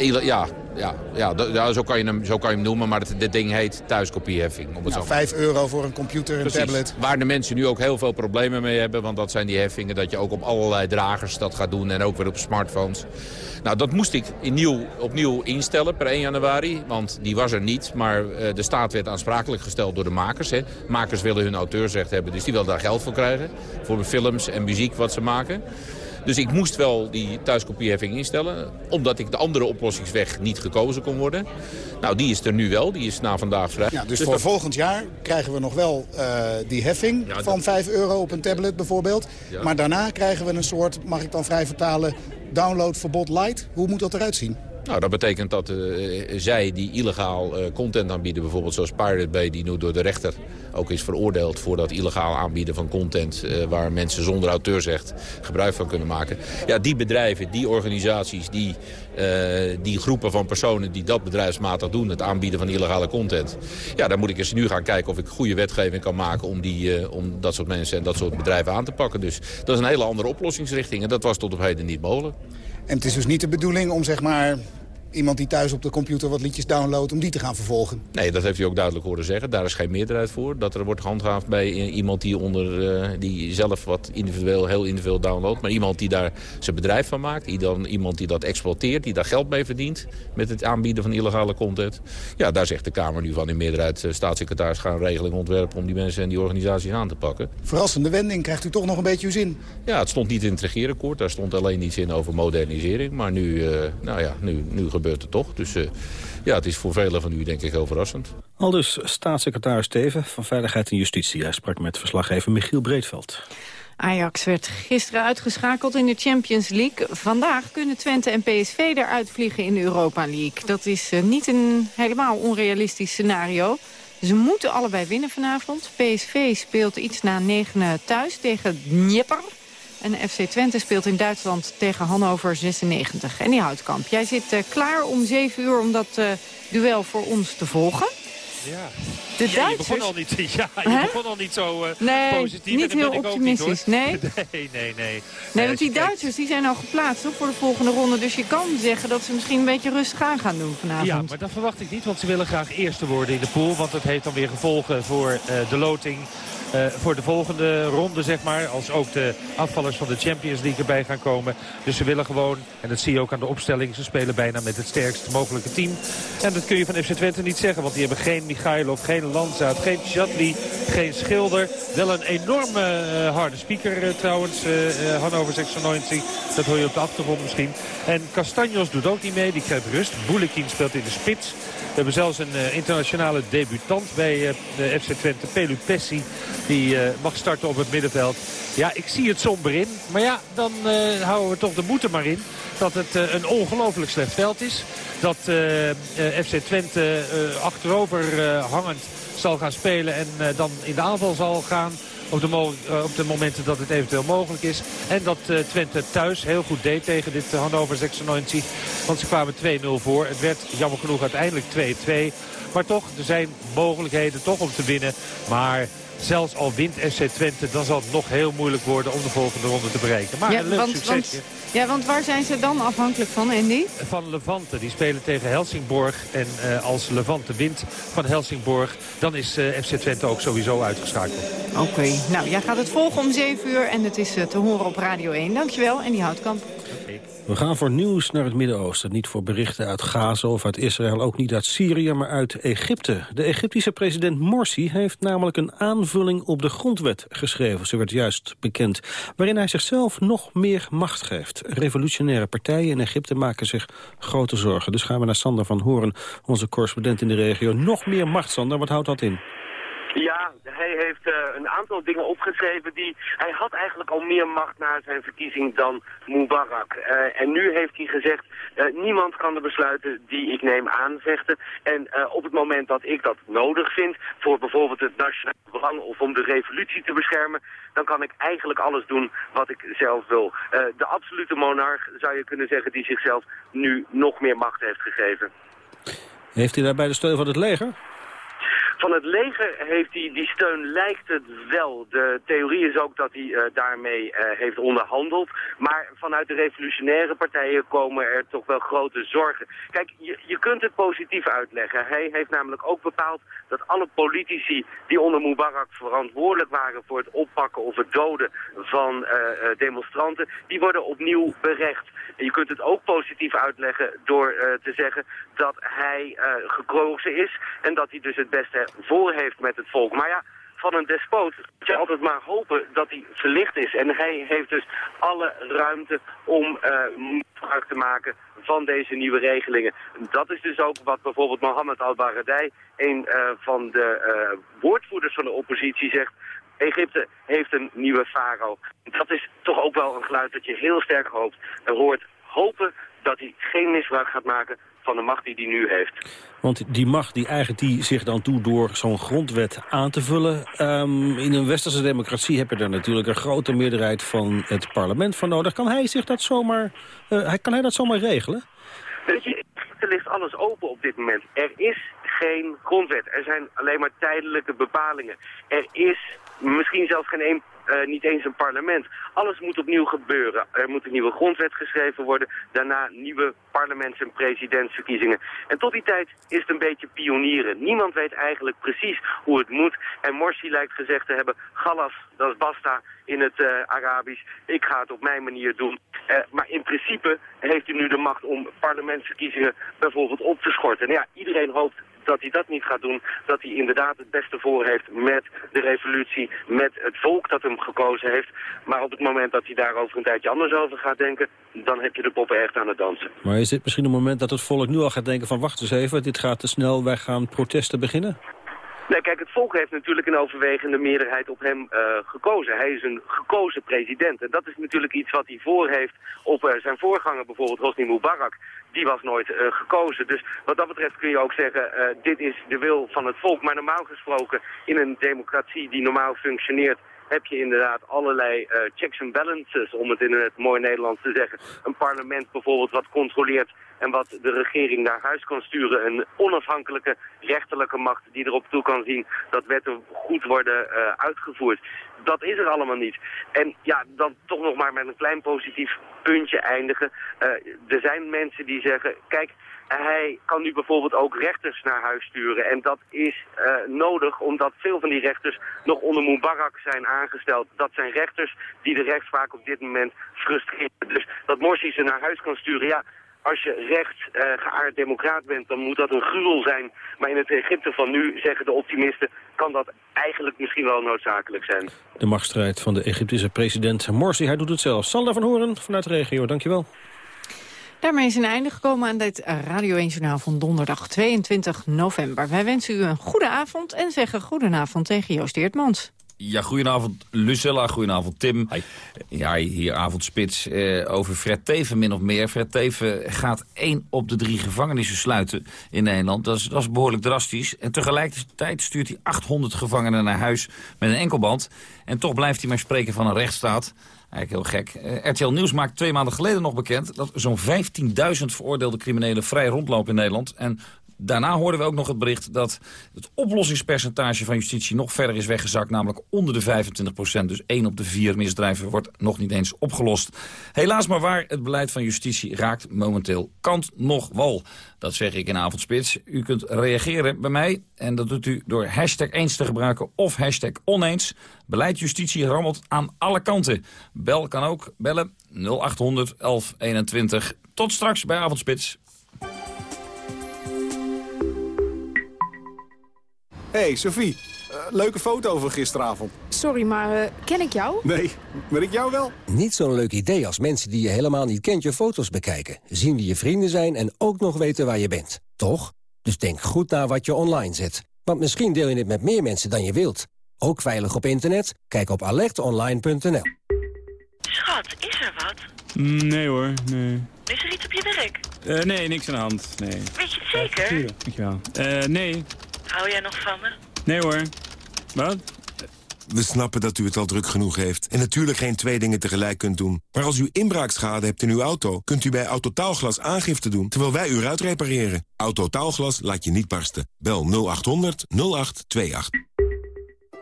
Uh, uh, ja, ja, ja, ja zo, kan je hem, zo kan je hem noemen, maar dit ding heet thuiskopieheffing. Om het nou, 5 euro voor een computer en tablet. Waar de mensen nu ook heel veel problemen mee hebben, want dat zijn die heffingen dat je ook op allerlei dragers dat gaat doen en ook weer op smartphones. Nou, dat moest ik nieuw, opnieuw instellen per 1 januari, want die was er niet. Maar uh, de staat werd aansprakelijk gesteld door de makers. Hè. Makers willen hun auteursrecht hebben, dus die willen daar geld voor krijgen. Voor films en muziek wat ze maken. Dus ik moest wel die thuiskopieheffing instellen. Omdat ik de andere oplossingsweg niet gekozen kon worden. Nou, die is er nu wel. Die is na vandaag vrij. Ja, dus, dus voor volgend jaar krijgen we nog wel uh, die heffing van 5 euro op een tablet bijvoorbeeld. Maar daarna krijgen we een soort, mag ik dan vrij vertalen, downloadverbod light. Hoe moet dat eruit zien? Nou, dat betekent dat uh, zij die illegaal uh, content aanbieden, bijvoorbeeld zoals Pirate Bay... die nu door de rechter ook is veroordeeld voor dat illegaal aanbieden van content... Uh, waar mensen zonder auteursrecht gebruik van kunnen maken. Ja, die bedrijven, die organisaties, die, die groepen van personen die dat bedrijfsmatig doen... het aanbieden van illegale content. Ja, daar moet ik eens nu gaan kijken of ik goede wetgeving kan maken... om, die, om dat soort mensen en dat soort bedrijven aan te pakken. Dus dat is een hele andere oplossingsrichting en dat was tot op heden niet mogelijk. En het is dus niet de bedoeling om zeg maar iemand die thuis op de computer wat liedjes downloadt... om die te gaan vervolgen. Nee, dat heeft u ook duidelijk horen zeggen. Daar is geen meerderheid voor. Dat er wordt gehandhaafd bij iemand die, onder, uh, die zelf wat individueel, heel individueel downloadt. Maar iemand die daar zijn bedrijf van maakt. Iemand die dat exploiteert, die daar geld mee verdient... met het aanbieden van illegale content. Ja, daar zegt de Kamer nu van in meerderheid... Uh, staatssecretaris gaan regelingen ontwerpen om die mensen en die organisaties aan te pakken. Verrassende wending. Krijgt u toch nog een beetje uw zin? Ja, het stond niet in het regeerakkoord. Daar stond alleen iets in over modernisering. Maar nu, uh, nou ja, nu, nu gebeurt het toch. Dus uh, ja, het is voor velen van u denk ik heel verrassend. Al dus staatssecretaris Steven van Veiligheid en Justitie. Hij sprak met verslaggever Michiel Breedveld. Ajax werd gisteren uitgeschakeld in de Champions League. Vandaag kunnen Twente en PSV eruit vliegen in de Europa League. Dat is uh, niet een helemaal onrealistisch scenario. Ze moeten allebei winnen vanavond. PSV speelt iets na negenen thuis tegen Dnieper. En FC Twente speelt in Duitsland tegen Hannover 96. En die Houtkamp, jij zit uh, klaar om 7 uur om dat uh, duel voor ons te volgen. Ja. De ja, Duitsers... Je begon al niet, *laughs* ja, je begon al niet zo uh, nee, positief. niet heel optimistisch. Niet, *laughs* nee? nee, nee, nee. Nee, want die Duitsers die zijn al geplaatst hoor, voor de volgende ronde. Dus je kan zeggen dat ze misschien een beetje rustig aan gaan doen vanavond. Ja, maar dat verwacht ik niet, want ze willen graag eerste worden in de pool. Want dat heeft dan weer gevolgen voor uh, de loting uh, voor de volgende ronde, zeg maar. Als ook de afvallers van de Champions League erbij gaan komen. Dus ze willen gewoon, en dat zie je ook aan de opstelling... ze spelen bijna met het sterkst mogelijke team. En dat kun je van FC Twente niet zeggen, want die hebben geen Michailov, geen Landzaat, geen Chatli, geen Schilder. Wel een enorme uh, harde speaker uh, trouwens, Hannover 96. Dat hoor je op de achtergrond misschien. En Castanjos doet ook niet mee, die krijgt rust. Boulekin speelt in de spits. We hebben zelfs een uh, internationale debutant bij de FC Twente, Pelu Pessi. Die uh, mag starten op het middenveld. Ja, ik zie het somber in. Maar ja, dan houden we toch de moed maar in. Dat het een ongelooflijk slecht veld is. Dat FC Twente achterover hangend zal gaan spelen en dan in de aanval zal gaan op de, op de, momenten dat het eventueel mogelijk is. En dat Twente thuis heel goed deed tegen dit uh, Hannover 96. Want ze kwamen 2-0 voor. Het werd jammer genoeg uiteindelijk 2-2. Maar toch, er zijn mogelijkheden toch om te winnen. Maar zelfs al wint SC Twente, dan zal het nog heel moeilijk worden om de volgende ronde te bereiken. Maar ja, een leuk want, succesje. Want, ja, want waar zijn ze dan afhankelijk van, Andy? Van Levante. Die spelen tegen Helsingborg. En uh, als Levante wint van Helsingborg, dan is uh, FC Twente ook sowieso uitgeschakeld. Oké, okay. nou, jij gaat het volgen om 7 uur en het is uh, te horen op Radio 1. Dankjewel, en die Houtkamp. We gaan voor nieuws naar het Midden-Oosten. Niet voor berichten uit Gaza of uit Israël, ook niet uit Syrië, maar uit Egypte. De Egyptische president Morsi heeft namelijk een aanvulling op de grondwet geschreven. Ze werd juist bekend, waarin hij zichzelf nog meer macht geeft. Revolutionaire partijen in Egypte maken zich grote zorgen. Dus gaan we naar Sander van Horen, onze correspondent in de regio. Nog meer macht, Sander, wat houdt dat in? Ja, hij heeft uh, een aantal dingen opgeschreven die... Hij had eigenlijk al meer macht na zijn verkiezing dan Mubarak. Uh, en nu heeft hij gezegd, uh, niemand kan de besluiten die ik neem aanvechten. En op het moment dat ik dat nodig vind, voor bijvoorbeeld het nationale belang of om de revolutie te beschermen, dan kan ik eigenlijk alles doen wat ik zelf wil. de absolute monarch, zou je kunnen zeggen, die zichzelf nu nog meer macht heeft gegeven. Heeft hij daarbij de steun van het leger? Van het leger heeft hij die steun, lijkt het wel. De theorie is ook dat hij uh, daarmee uh, heeft onderhandeld. Maar vanuit de revolutionaire partijen komen er toch wel grote zorgen. Kijk, je, je kunt het positief uitleggen. Hij heeft namelijk ook bepaald dat alle politici die onder Mubarak verantwoordelijk waren voor het oppakken of het doden van uh, demonstranten, die worden opnieuw berecht. En je kunt het ook positief uitleggen door te zeggen dat hij gekozen is en dat hij dus het beste voor heeft met het volk. Maar ja, van een despoot moet je altijd maar hopen dat hij verlicht is. En hij heeft dus alle ruimte om uh, gebruik te maken van deze nieuwe regelingen. Dat is dus ook wat bijvoorbeeld Mohammed al-Baradei, een uh, van de uh, woordvoerders van de oppositie, zegt. Egypte heeft een nieuwe farao. Dat is toch ook wel een geluid dat je heel sterk hoopt. Er hoort hopen dat hij geen misbruik gaat maken van de macht die hij nu heeft. Want die macht die eigenlijk die zich dan toe door zo'n grondwet aan te vullen... Um, in een westerse democratie heb je daar natuurlijk een grote meerderheid van het parlement voor nodig. Kan hij zich dat zomaar, uh, kan hij dat zomaar regelen? Weet je, er ligt alles open op dit moment. Er is geen grondwet. Er zijn alleen maar tijdelijke bepalingen. Er is misschien zelfs geen één uh, niet eens een parlement. Alles moet opnieuw gebeuren. Er moet een nieuwe grondwet geschreven worden. Daarna nieuwe parlements- en presidentsverkiezingen. En tot die tijd is het een beetje pionieren. Niemand weet eigenlijk precies hoe het moet. En Morsi lijkt gezegd te hebben... Galas, dat is basta in het uh, Arabisch. Ik ga het op mijn manier doen. Uh, maar in principe heeft hij nu de macht om parlementsverkiezingen bijvoorbeeld op te schorten. En ja, iedereen hoopt dat hij dat niet gaat doen. Dat hij inderdaad het beste voor heeft met de revolutie, met het volk dat hem gekozen heeft. Maar op het moment dat hij daar over een tijdje anders over gaat denken, dan heb je de poppen echt aan het dansen. Maar is dit misschien een moment dat het volk nu al gaat denken van wacht eens even, dit gaat te snel, wij gaan protesten beginnen? Nee, kijk, het volk heeft natuurlijk een overwegende meerderheid op hem uh, gekozen. Hij is een gekozen president. En dat is natuurlijk iets wat hij voor heeft op uh, zijn voorganger, bijvoorbeeld Hosni Mubarak. Die was nooit uh, gekozen. Dus wat dat betreft kun je ook zeggen, dit is de wil van het volk. Maar normaal gesproken, in een democratie die normaal functioneert heb je inderdaad allerlei uh, checks and balances, om het in het mooi Nederlands te zeggen. Een parlement bijvoorbeeld wat controleert en wat de regering naar huis kan sturen. Een onafhankelijke rechterlijke macht die erop toe kan zien dat wetten goed worden uh, uitgevoerd. Dat is er allemaal niet. En ja, dan toch nog maar met een klein positief puntje eindigen. Uh, er zijn mensen die zeggen, kijk, hij kan nu bijvoorbeeld ook rechters naar huis sturen. En dat is uh, nodig omdat veel van die rechters nog onder Mubarak zijn aangesteld. Dat zijn rechters die de rechtspraak op dit moment frustreren. Dus dat Morsi ze naar huis kan sturen, ja... Als je recht uh, geaard democraat bent, dan moet dat een gruwel zijn. Maar in het Egypte van nu, zeggen de optimisten, kan dat eigenlijk misschien wel noodzakelijk zijn. De machtsstrijd van de Egyptische president Morsi, hij doet het zelf. Sander van Horen vanuit de regio, dankjewel. Daarmee is een einde gekomen aan dit Radio 1 Journaal van donderdag 22 november. Wij wensen u een goede avond en zeggen goedenavond tegen Joost Eertmans. Ja, goedenavond Lucella, goedenavond Tim. Hi. Ja, hier avondspits eh, over Fred Teven min of meer. Fred Teven gaat één op de drie gevangenissen sluiten in Nederland. Dat is, dat is behoorlijk drastisch. En tegelijkertijd stuurt hij 800 gevangenen naar huis met een enkelband. En toch blijft hij maar spreken van een rechtsstaat. Eigenlijk heel gek. Uh, RTL Nieuws maakt twee maanden geleden nog bekend... dat zo'n 15.000 veroordeelde criminelen vrij rondlopen in Nederland. En daarna hoorden we ook nog het bericht dat het oplossingspercentage van justitie nog verder is weggezakt, namelijk onder de 25 procent. Dus één op de vier misdrijven wordt nog niet eens opgelost. Helaas maar waar, het beleid van justitie raakt momenteel kant nog wal. Dat zeg ik in Avondspits. U kunt reageren bij mij en dat doet u door hashtag eens te gebruiken of hashtag oneens. Beleid justitie rammelt aan alle kanten. Bel kan ook bellen 0800 1121. Tot straks bij Avondspits. Hey Sophie, uh, leuke foto van gisteravond. Sorry, maar uh, ken ik jou? Nee, maar ik jou wel. Niet zo'n leuk idee als mensen die je helemaal niet kent je foto's bekijken. Zien wie je vrienden zijn en ook nog weten waar je bent. Toch? Dus denk goed na wat je online zet. Want misschien deel je het met meer mensen dan je wilt. Ook veilig op internet? Kijk op alertonline.nl. Schat, is er wat? Nee hoor, nee. Is er iets op je werk? Uh, nee, niks aan de hand, nee. Weet je het zeker? Ja, dankjewel. Uh, nee. Hou jij nog van me? Nee hoor. Wat? We snappen dat u het al druk genoeg heeft en natuurlijk geen twee dingen tegelijk kunt doen. Maar als u inbraakschade hebt in uw auto, kunt u bij Autotaalglas aangifte doen... terwijl wij u eruit repareren. Autotaalglas laat je niet barsten. Bel 0800 0828.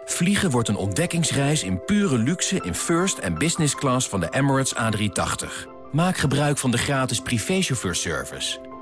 Vliegen wordt een ontdekkingsreis in pure luxe in first en business class van de Emirates A380. Maak gebruik van de gratis privéchauffeurservice.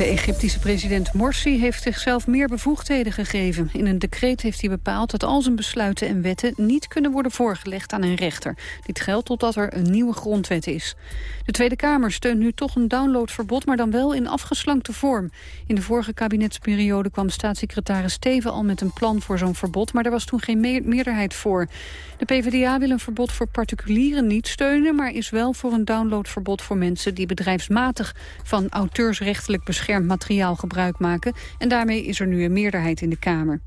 De Egyptische president Morsi heeft zichzelf meer bevoegdheden gegeven. In een decreet heeft hij bepaald dat al zijn besluiten en wetten... niet kunnen worden voorgelegd aan een rechter. Dit geldt totdat er een nieuwe grondwet is. De Tweede Kamer steunt nu toch een downloadverbod... maar dan wel in afgeslankte vorm. In de vorige kabinetsperiode kwam staatssecretaris Steven al met een plan voor zo'n verbod... maar er was toen geen meerderheid voor. De PvdA wil een verbod voor particulieren niet steunen... maar is wel voor een downloadverbod voor mensen... die bedrijfsmatig van auteursrechtelijk beschermd materiaal gebruik maken. En daarmee is er nu een meerderheid in de Kamer.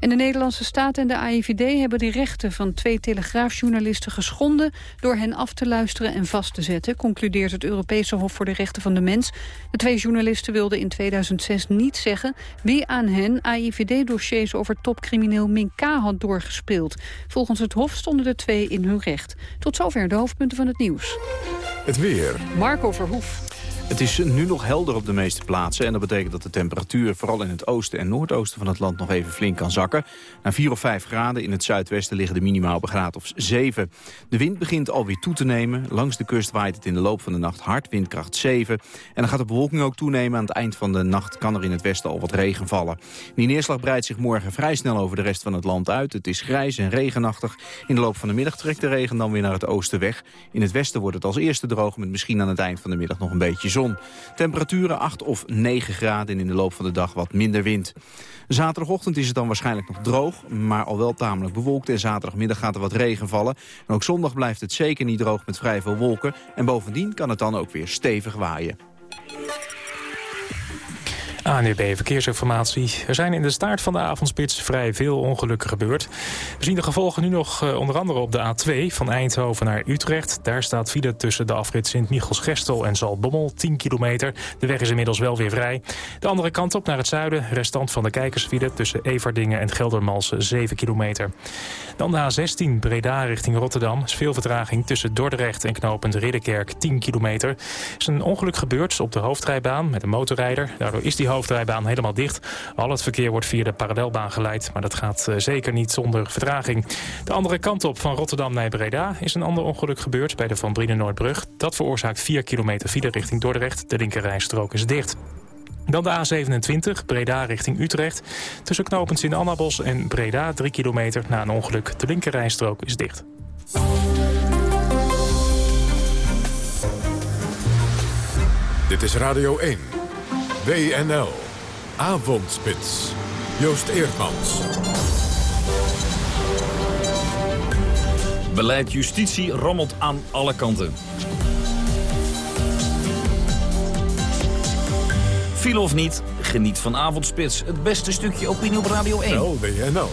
En de Nederlandse staat en de AIVD hebben de rechten van twee telegraafjournalisten geschonden door hen af te luisteren en vast te zetten, concludeert het Europese Hof voor de Rechten van de Mens. De twee journalisten wilden in 2006 niet zeggen wie aan hen AIVD-dossiers over topcrimineel Minka had doorgespeeld. Volgens het Hof stonden de twee in hun recht. Tot zover de hoofdpunten van het nieuws. Het weer. Marco Verhoef. Het is nu nog helder op de meeste plaatsen. En dat betekent dat de temperatuur vooral in het oosten en noordoosten van het land nog even flink kan zakken. Na 4 of 5 graden in het zuidwesten liggen de minimaal op graad of 7. De wind begint alweer toe te nemen. Langs de kust waait het in de loop van de nacht hard, windkracht 7. En dan gaat de bewolking ook toenemen. Aan het eind van de nacht kan er in het westen al wat regen vallen. Die neerslag breidt zich morgen vrij snel over de rest van het land uit. Het is grijs en regenachtig. In de loop van de middag trekt de regen dan weer naar het oosten weg. In het westen wordt het als eerste droog met misschien aan het eind van de middag nog een beetje zon. Temperaturen 8 of 9 graden en in de loop van de dag wat minder wind. Zaterdagochtend is het dan waarschijnlijk nog droog, maar al wel tamelijk bewolkt. En zaterdagmiddag gaat er wat regen vallen. En ook zondag blijft het zeker niet droog met vrij veel wolken. En bovendien kan het dan ook weer stevig waaien. ANUB Verkeersinformatie. Er zijn in de staart van de avondspits vrij veel ongelukken gebeurd. We zien de gevolgen nu nog uh, onder andere op de A2 van Eindhoven naar Utrecht. Daar staat file tussen de afrit Sint-Michels-Gestel en Zalbommel, 10 kilometer. De weg is inmiddels wel weer vrij. De andere kant op naar het zuiden, restant van de kijkersfile tussen Everdingen en Geldermalsen, 7 kilometer. Dan de A16 Breda richting Rotterdam. is veel vertraging tussen Dordrecht en knooppunt Ridderkerk, 10 kilometer. Er is een ongeluk gebeurd op de hoofdrijbaan met een motorrijder. Daardoor is die hoofdrijbaan helemaal dicht. Al het verkeer wordt via de parallelbaan geleid, maar dat gaat uh, zeker niet zonder vertraging. De andere kant op van Rotterdam naar Breda is een ander ongeluk gebeurd bij de Van Brienen Noordbrug. Dat veroorzaakt 4 kilometer file richting Dordrecht. De linkerrijstrook is dicht. Dan de A27, Breda richting Utrecht. Tussen knooppunt in Annabos en Breda, 3 kilometer na een ongeluk. De linkerrijstrook is dicht. Dit is Radio 1. WNL. Avondspits. Joost Eerdmans. Beleid justitie rommelt aan alle kanten. Viel of niet, geniet van Avondspits. Het beste stukje opinie op Radio 1. WNL.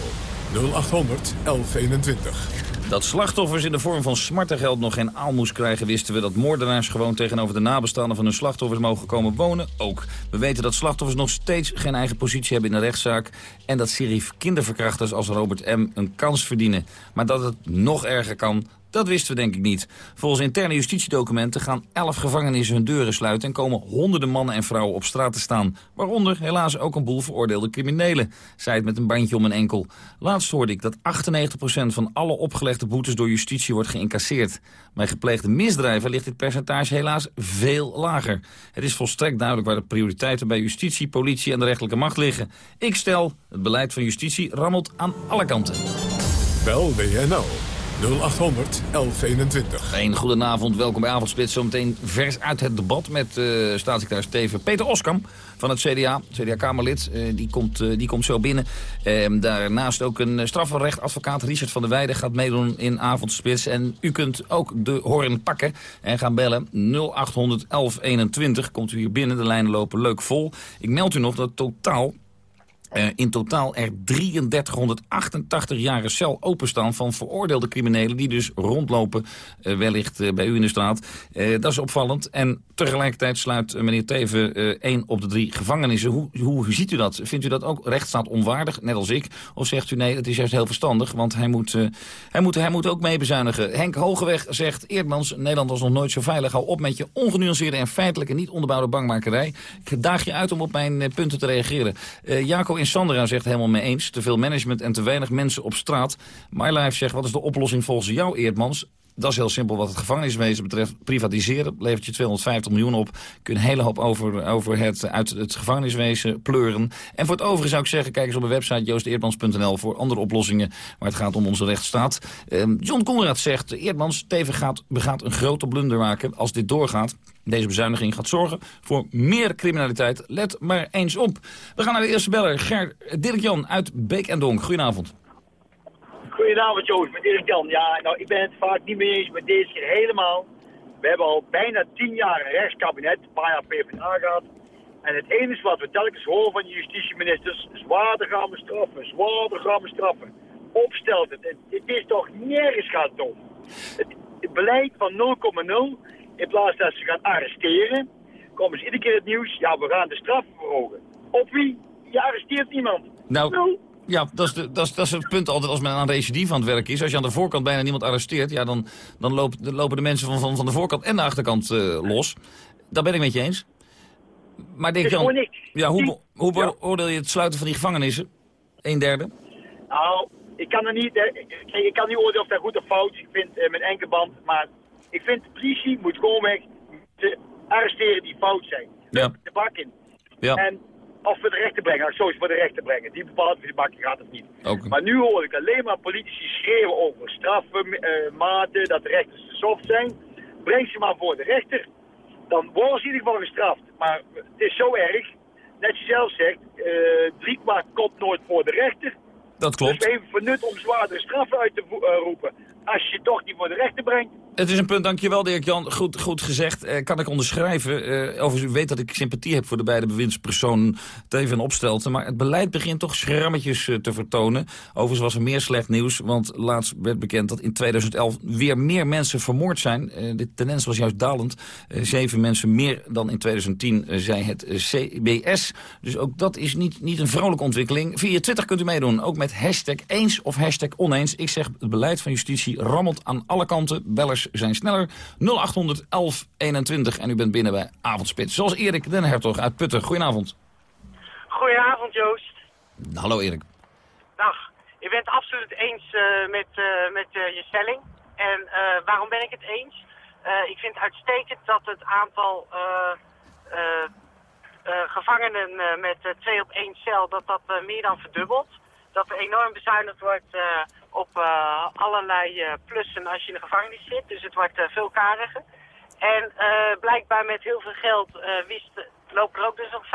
0800 1121. Dat slachtoffers in de vorm van smartengeld nog geen aalmoes krijgen... wisten we dat moordenaars gewoon tegenover de nabestaanden van hun slachtoffers mogen komen wonen ook. We weten dat slachtoffers nog steeds geen eigen positie hebben in de rechtszaak... en dat serif kinderverkrachters als Robert M. een kans verdienen. Maar dat het nog erger kan, dat wisten we denk ik niet. Volgens interne justitiedocumenten gaan elf gevangenissen hun deuren sluiten... en komen honderden mannen en vrouwen op straat te staan. Waaronder helaas ook een boel veroordeelde criminelen. Zij het met een bandje om een enkel. Laatst hoorde ik dat 98% van alle opgelegde boetes door justitie wordt geïncasseerd. Bij gepleegde misdrijven ligt dit percentage helaas veel lager. Het is volstrekt duidelijk waar de prioriteiten bij justitie, politie en de rechterlijke macht liggen. Ik stel, het beleid van justitie rammelt aan alle kanten. Bel WNL 0800 1121. Een goedenavond, welkom bij Avondspits. Zometeen vers uit het debat met uh, staatssecretaris Steven Peter Oskam van het CDA, CDA-Kamerlid. Uh, die, komt, uh, die komt zo binnen. Uh, daarnaast ook een strafrechtadvocaat, Richard van der Weijden, gaat meedoen in Avondspits. En u kunt ook de horen pakken en gaan bellen 0800 1121. Komt u hier binnen, de lijnen lopen leuk vol. Ik meld u nog dat totaal uh, in totaal er 3388 jaren cel openstaan van veroordeelde criminelen... die dus rondlopen, uh, wellicht uh, bij u in de straat. dat is opvallend. En tegelijkertijd sluit meneer Teven één op de drie gevangenissen. Hoe, hoe ziet u dat? Vindt u dat ook rechtsstaat onwaardig, net als ik? Of zegt u nee, het is juist heel verstandig, want hij moet, hij moet, hij moet ook mee bezuinigen. Henk Hogeweg zegt, Eerdmans, Nederland was nog nooit zo veilig. Hou op met je ongenuanceerde en feitelijke niet onderbouwde bangmakerij. Ik daag je uit om op mijn punten te reageren. Jaco in Sandra zegt helemaal mee eens. Te veel management en te weinig mensen op straat. MyLife zegt, wat is de oplossing volgens jou, Eerdmans? Dat is heel simpel wat het gevangeniswezen betreft. Privatiseren levert je 250 miljoen op. Kun je een hele hoop over, over het, uit het gevangeniswezen pleuren. En voor het overige zou ik zeggen, kijk eens op de website joosteerdmans.nl voor andere oplossingen waar het gaat om onze rechtsstaat. Um, John Conrad zegt, Eerdmans, gaat, begaat een grote blunder maken als dit doorgaat. Deze bezuiniging gaat zorgen voor meer criminaliteit. Let maar eens op. We gaan naar de eerste beller. Dirk-Jan uit Beek en Donk. Goedenavond. Goedenavond Joost, met Dirk-Jan. Ja, nou, ik ben het vaak niet mee eens met deze keer helemaal. We hebben al bijna tien jaar een rechtskabinet, een paar jaar PvdA gehad. En het enige wat we telkens horen van de justitieministers, zwaarder gaan we straffen, zwaarder gaan we straffen. Opstelt het. Het, is toch nergens gaat om. Het, het beleid van 0,0 in plaats dat ze gaan arresteren, komen ze iedere keer het nieuws, ja, we gaan de straf verhogen. Op wie? Je arresteert niemand. Nou, ja, dat is, de, dat, is, dat is het punt altijd als men aan recidief aan het werk is. Als je aan de voorkant bijna niemand arresteert, ja, dan, dan lopen, lopen de mensen van, van, van de voorkant en de achterkant uh, los. Dat ben ik met je eens. Maar denk Jan, ja, hoe, hoe beoordeel je het sluiten van die gevangenissen? Een derde? Nou, ik kan er niet, ik, ik kan niet oordelen of dat goed of fout is. Ik vind uh, met enkelband, maar ik vind de politie moet gewoon weg te arresteren die fout zijn. Ja. De bak in. Ja. En of we de rechter brengen, zo is voor de rechter brengen. Die bepaalt wie de bak gaat het niet. Okay. Maar nu hoor ik alleen maar politici schreeuwen over straffen, uh, maten, dat de rechters te soft zijn. Breng ze maar voor de rechter. Dan worden ze in ieder geval gestraft. Maar het is zo erg, net je zelf zegt, uh, drie kwart komt nooit voor de rechter. Dat klopt. Dus even vernut om zwaardere straffen uit te uh, roepen. Als je toch niet voor de rechter brengt, het is een punt, dankjewel Dirk-Jan. Goed, goed gezegd. Eh, kan ik onderschrijven. Eh, overigens, u weet dat ik sympathie heb voor de beide bewindspersonen Teven en Opstelten. Maar het beleid begint toch schrammetjes uh, te vertonen. Overigens was er meer slecht nieuws. Want laatst werd bekend dat in 2011 weer meer mensen vermoord zijn. de tendens was juist dalend. zeven mensen meer dan in 2010, zei het CBS. Dus ook dat is niet, niet een vrolijke ontwikkeling. Via Twitter kunt u meedoen. Ook met hashtag eens of hashtag oneens. Ik zeg, het beleid van justitie rammelt aan alle kanten. Bellers zijn sneller. 0800 1121 en u bent binnen bij Avondspits. Zoals Erik den Hertog uit Putten. Goedenavond. Goedenavond Joost. Hallo Erik. Dag. Ik ben het absoluut eens uh, met, uh, met uh, je stelling. En waarom ben ik het eens? ik vind het uitstekend dat het aantal gevangenen met twee op één cel, dat dat meer dan verdubbelt. Dat er enorm bezuinigd wordt op uh, allerlei uh, plussen als je in de gevangenis zit. Dus het wordt uh, veel kariger. En blijkbaar met heel veel geld wist, lopen er ook dus nog 15.000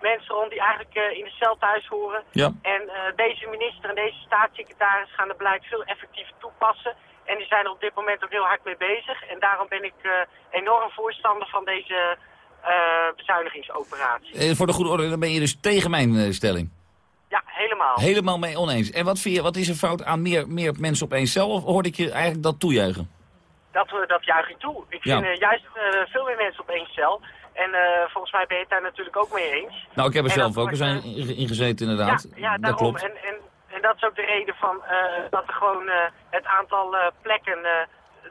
mensen rond die eigenlijk in de cel thuis horen. Ja. En deze minister en deze staatssecretaris gaan het beleid veel effectiever toepassen. En die zijn er op dit moment ook heel hard mee bezig. En daarom ben ik enorm voorstander van deze bezuinigingsoperatie. voor de goede orde, dan ben je dus tegen mijn stelling. Ja, helemaal. helemaal. Mee oneens. En wat, vind je, wat is er fout aan meer, meer mensen op één cel? Of hoorde ik je eigenlijk dat toejuichen? Dat, we dat juich ik toe. Ik Ja. vind eh, juist eh, veel meer mensen op één cel. En eh, volgens mij ben je het daar natuurlijk ook mee eens. Nou, ik heb er En zelf ook. Zijn in- ingezeten inderdaad. Ja, ja dat daarom. klopt. En, en, en dat is ook de reden van eh, dat er gewoon eh, het aantal eh, plekken eh,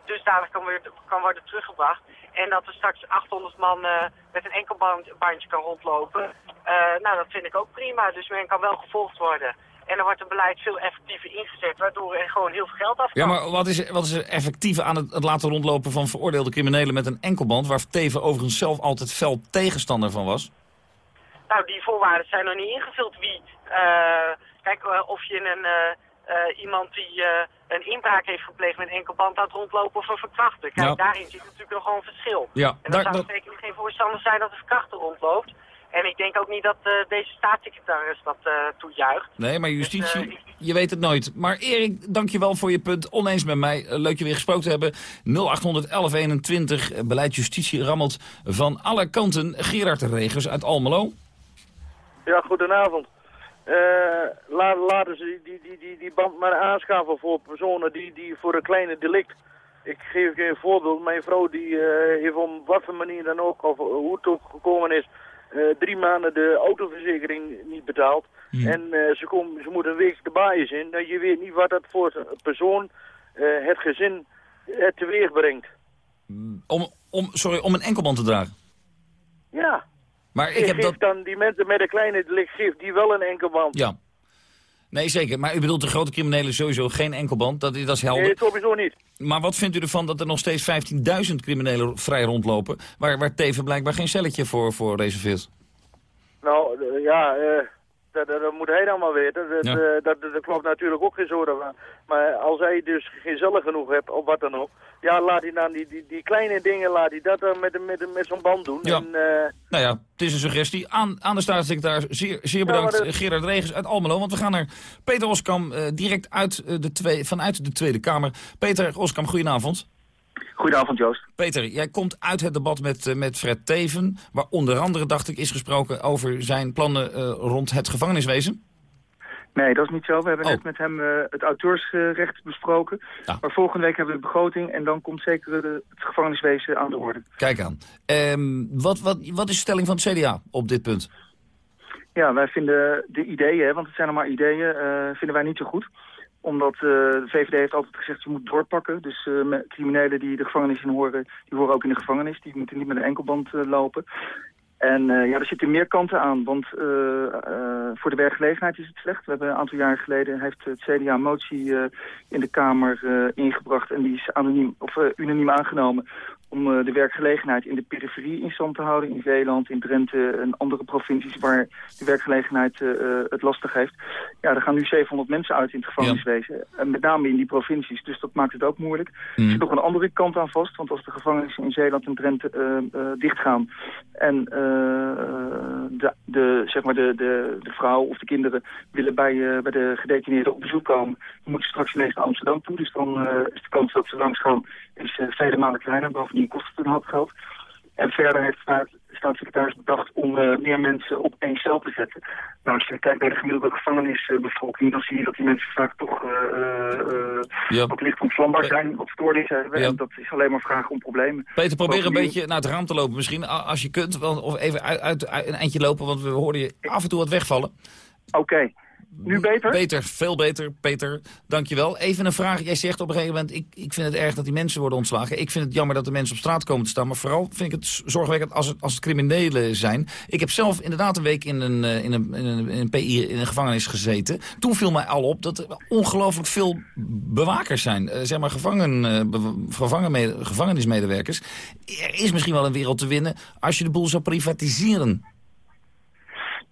dusdanig kan, weer, kan worden teruggebracht. En dat er straks 800 man eh, met een enkelbandje kan rondlopen. Eh, nou, dat vind ik ook prima. Dus men kan wel gevolgd worden. En dan wordt het beleid veel effectiever ingezet, waardoor er gewoon heel veel geld af kan. Ja, maar wat is, wat is er effectief aan het, het laten rondlopen van veroordeelde criminelen met een enkelband... waar Teven overigens zelf altijd fel tegenstander van was? Nou, die voorwaarden zijn nog niet ingevuld. Wie, eh, kijk, of je een, eh, iemand die eh, een inbraak heeft gepleegd met een enkelband laat rondlopen of een verkrachter. Kijk, Ja. daarin zit natuurlijk nog gewoon een verschil. Ja, en dan daar- zou dat- zeker geen voorstander zijn dat een verkrachter rondloopt. En ik denk ook niet dat eh, deze staatssecretaris dat eh, toejuicht. Nee, maar Dus, justitie, je weet het nooit. Maar Erik, dankjewel voor je punt. Oneens met mij. Leuk je weer gesproken te hebben. 0800 1121. eh, Beleid justitie rammelt van alle kanten. Gerard de Regers uit Almelo. Ja, goedenavond. Eh, laat, laten ze die, die, die, die band maar aanschaffen voor personen die, die voor een kleine delict. Ik geef je een voorbeeld. Mijn vrouw die eh, heeft om wat voor manier dan ook, of hoe het ook gekomen is, eh, drie maanden de autoverzekering niet betaald. En eh, ze, kom, ze moet een week de baaiers in. Nou, je weet niet wat dat voor persoon, eh, het gezin, het teweeg brengt. Om, om, sorry, om een enkelband te dragen. Ja. Maar ik heb dat... dan die mensen met een kleine delict, geef die wel een enkelband. Ja. Nee, zeker. Maar u bedoelt de grote criminelen sowieso geen enkelband. Dat, dat is helder. Nee, sowieso niet. Maar wat vindt u ervan dat er nog steeds 15.000 criminelen vrij rondlopen... waar, waar Teven blijkbaar geen celletje voor, voor reserveert? Nou, eh, ja, eh, dat, dat, dat moet hij dan maar weten. Dat, Ja. eh, dat, dat, klopt natuurlijk ook geen zorgen van. Maar als hij dus geen cellen genoeg hebt, of wat dan ook... Ja, laat hij dan die, die, die kleine dingen, laat hij dat dan met, met, met zo'n band doen. Ja. En, eh, Nou ja, het is een suggestie. Aan, aan de staatssecretaris, zeer, zeer bedankt dat- Gerard Regers uit Almelo. Want we gaan naar Peter Oskam, eh, direct uit, eh, de twee, vanuit de Tweede Kamer. Peter Oskam, goedenavond. Goedenavond, Joost. Peter, jij komt uit het debat met, met Fred Teven... waar onder andere, dacht ik, is gesproken over zijn plannen eh, rond het gevangeniswezen. Nee, dat is niet zo. We hebben Oh. net met hem eh, het auteursrecht besproken. Maar volgende week hebben we de begroting en dan komt zeker de, het gevangeniswezen aan de orde. Kijk aan. Ehm, wat, wat, wat is de stelling van het CDA op dit punt? Ja, wij vinden de ideeën, want het zijn nog maar ideeën, eh, vinden wij niet zo goed. Omdat eh, de VVD heeft altijd gezegd, je moet doorpakken. Dus criminelen die de gevangenis in horen, die horen ook in de gevangenis. Die moeten niet met een enkelband lopen. En eh, ja, er zitten meer kanten aan, want eh, voor de werkgelegenheid is het slecht. We hebben een aantal jaren geleden heeft het CDA een motie in de Kamer ingebracht en die is anoniem, of, unaniem aangenomen om eh, de werkgelegenheid in de periferie in stand te houden. In Zeeland, in Drenthe en andere provincies waar de werkgelegenheid eh, eh, het lastig heeft. Ja, er gaan nu 700 mensen uit in het gevangeniswezen. En met name in die provincies, dus dat maakt het ook moeilijk. Er zit nog een andere kant aan vast, want als de gevangenissen in Zeeland en Drenthe dichtgaan... en de, de, zeg maar de, de, de vrouw of de kinderen willen bij, bij de gedetineerden op bezoek komen... dan moeten ze straks ineens naar Amsterdam toe. Dus dan is de kans dat ze langs gaan is, vele malen kleiner. Kost het een hoop geld. En verder heeft de staatssecretaris bedacht om eh, meer mensen op één cel te zetten. Nou, als je kijkt naar de gemiddelde gevangenisbevolking, dan zie je dat die mensen vaak toch uh, uh, Ja. ook licht ontvlambaar zijn, of stoornissen hebben. En dat is alleen maar vragen om problemen. Peter, probeer een beetje naar het raam te lopen misschien, als je kunt. Of even uit, uit, uit- een eindje lopen, want we hoorden je af en toe wat wegvallen. Oké. Nu beter? Beter, veel beter, Peter. Dankjewel. Even een vraag. Jij zegt op een gegeven moment, ik, ik vind het erg dat die mensen worden ontslagen. Ik vind het jammer dat de mensen op straat komen te staan. Maar vooral vind ik het zorgwekkend als het, als het criminelen zijn. Ik heb zelf inderdaad een week in een, eh, in een, in een, PI, in een gevangenis gezeten. Toen viel mij al op dat er ongelooflijk veel bewakers zijn. Eh, zeg maar gevangen, eh, gevangenismedewerkers. Er is misschien wel een wereld te winnen als je de boel zou privatiseren.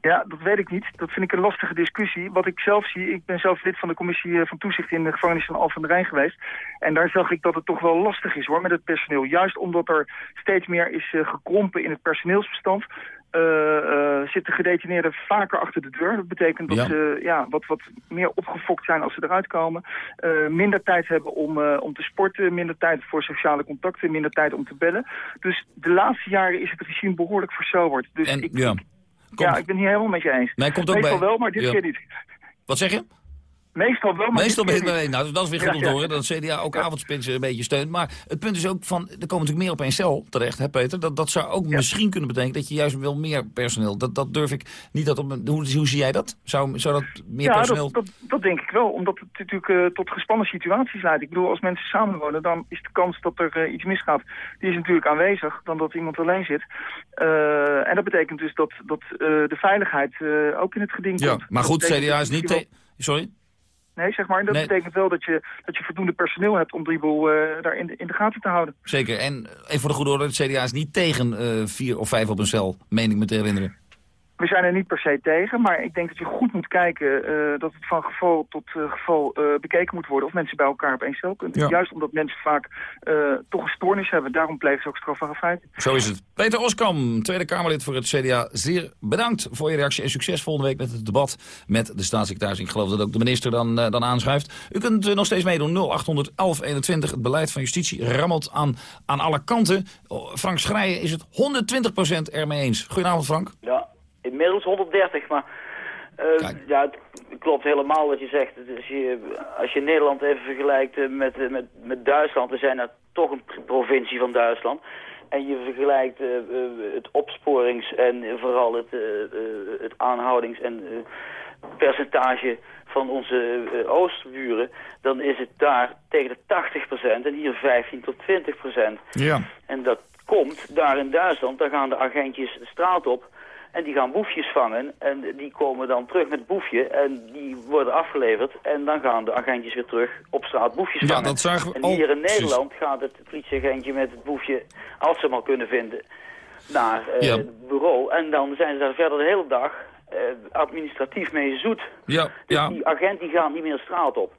Ja, dat weet ik niet. Dat vind ik een lastige discussie. Wat ik zelf zie, ik ben zelf lid van de commissie eh, van toezicht in de gevangenis van Al van der Rijn geweest. En daar zag ik dat het toch wel lastig is hoor met het personeel. Juist omdat er steeds meer is eh, gekrompen in het personeelsbestand. eh, zitten gedetineerden vaker achter de deur. Dat betekent dat Ja. ze ja, wat, wat meer opgefokt zijn als ze eruit komen. Minder tijd hebben om, om te sporten, minder tijd voor sociale contacten, minder tijd om te bellen. Dus de laatste jaren is het regime behoorlijk versoberd. Dus En ik, ja, ja, ik ben niet helemaal met je eens. Nee, komt ook Meestal bij- wel, maar dit ja. keer niet. Wat zeg je? Meestal wel, maar Meestal ben niet. Nou, dat is weer goed om te horen dat het CDA ook avondspitsen een beetje steunt. Maar het punt is ook van, er komen natuurlijk meer op één cel terecht, hè Peter? Dat, dat zou ook misschien kunnen betekenen dat je juist wel meer personeel... Dat, dat durf ik niet dat op... Hoe, hoe zie jij dat? Zou, zou dat meer ja, personeel... dat, dat, dat denk ik wel, omdat het natuurlijk eh, tot gespannen situaties leidt. Ik bedoel, als mensen samenwonen, dan is de kans dat er eh, iets misgaat, die is natuurlijk aanwezig dan dat iemand alleen zit. Eh, en dat betekent dus dat, dat eh, de veiligheid eh, ook in het geding Ja, komt. maar goed, CDA is niet... Sorry? Nee, zeg maar. En dat Nee. betekent wel dat je, dat je voldoende personeel hebt om die boel eh, daar in de, in de gaten te houden. Zeker. En even voor de goede orde, het CDA is niet tegen eh, vier of vijf op een cel, meen ik me te herinneren. We zijn er niet per se tegen, maar ik denk dat je goed moet kijken eh, dat het van geval tot eh, geval eh, bekeken moet worden of mensen bij elkaar op één cel kunnen. Ja. Juist omdat mensen vaak eh, toch een stoornis hebben, daarom plegen ze ook strafbare feiten. Zo is het. Peter Oskam, Tweede Kamerlid voor het CDA. Zeer bedankt voor je reactie en succes volgende week met het debat met de staatssecretaris. Ik geloof dat ook de minister dan, dan aanschuift. U kunt nog steeds meedoen. 0800 1121. Het beleid van justitie rammelt aan, aan alle kanten. Oh, Frank Schrijen is het 120% ermee eens. Goedenavond Frank. Ja, inmiddels 130, maar eh, ja, het klopt helemaal wat je zegt. Je, als je Nederland even vergelijkt eh, met, eh, met, met Duitsland, we zijn nou toch een pr- provincie van Duitsland. En je vergelijkt eh, eh, het opsporings- en vooral het, eh, eh, het aanhoudings- en eh, percentage van onze eh, oostburen, dan is het daar tegen de 80% en hier 15 tot 20%. Ja. En dat komt daar in Duitsland, daar gaan de agentjes de straat op en die gaan boefjes vangen en die komen dan terug met het boefje en die worden afgeleverd en dan gaan de agentjes weer terug op straat boefjes Ja, vangen. dat zagen we en hier in. Nederland gaat het politieagentje met het boefje, als ze hem al kunnen vinden, naar eh, Ja. het bureau en dan zijn ze daar verder de hele dag eh, administratief mee zoet. Ja, ja. Die agent die gaat niet meer de straat op.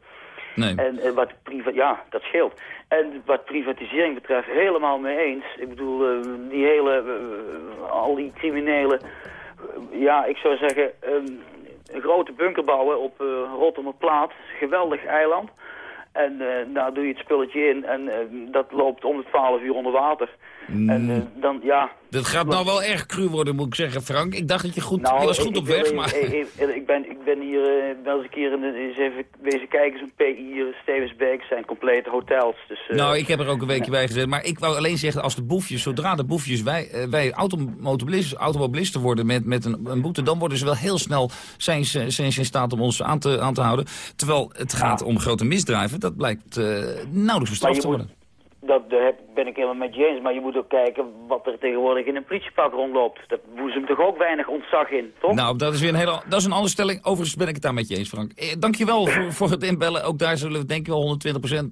Nee. En eh, wat priva ja, dat scheelt. En wat privatisering betreft, helemaal mee eens. Ik bedoel, eh, die hele, eh, al die criminelen, eh, ja, ik zou zeggen, eh, een grote bunker bouwen op Rotterdamplaat, geweldig eiland. En eh, daar doe je het spulletje in en eh, dat loopt om de 12 uur onder water. En eh, dan, ja... Dat gaat nou wel erg cru worden, moet ik zeggen, Frank. Ik dacht dat je goed, Nou, je was goed ik op weg, maar... Ik, ik- ben, ik ben hier eh, wel eens een keer in de, eens even wezen kijken, zo'n PI hier, Stevensbeek, zijn complete hotels. Dus, eh, Nou, ik heb er ook een weekje bij gezet. Maar ik wou alleen zeggen, als de boefjes, zodra de boefjes wij, eh, wij automobilisten, automobilisten worden met, met een, een boete, dan worden ze wel heel snel zijn zijn ze in staat om ons aan te, aan te houden. Terwijl het gaat om grote misdrijven, dat blijkt eh, nauwelijks bestraft te moet- worden. Dat heb- ben ik helemaal met je eens, maar je moet ook kijken wat er tegenwoordig in een politiepak rondloopt. Dat boezemt toch ook weinig ontzag in, toch? Nou, dat is weer een hele, dat is een andere stelling. Overigens ben ik het daar met je eens, Frank. Eh, dankjewel voor, voor het inbellen. Ook daar zullen we denk ik wel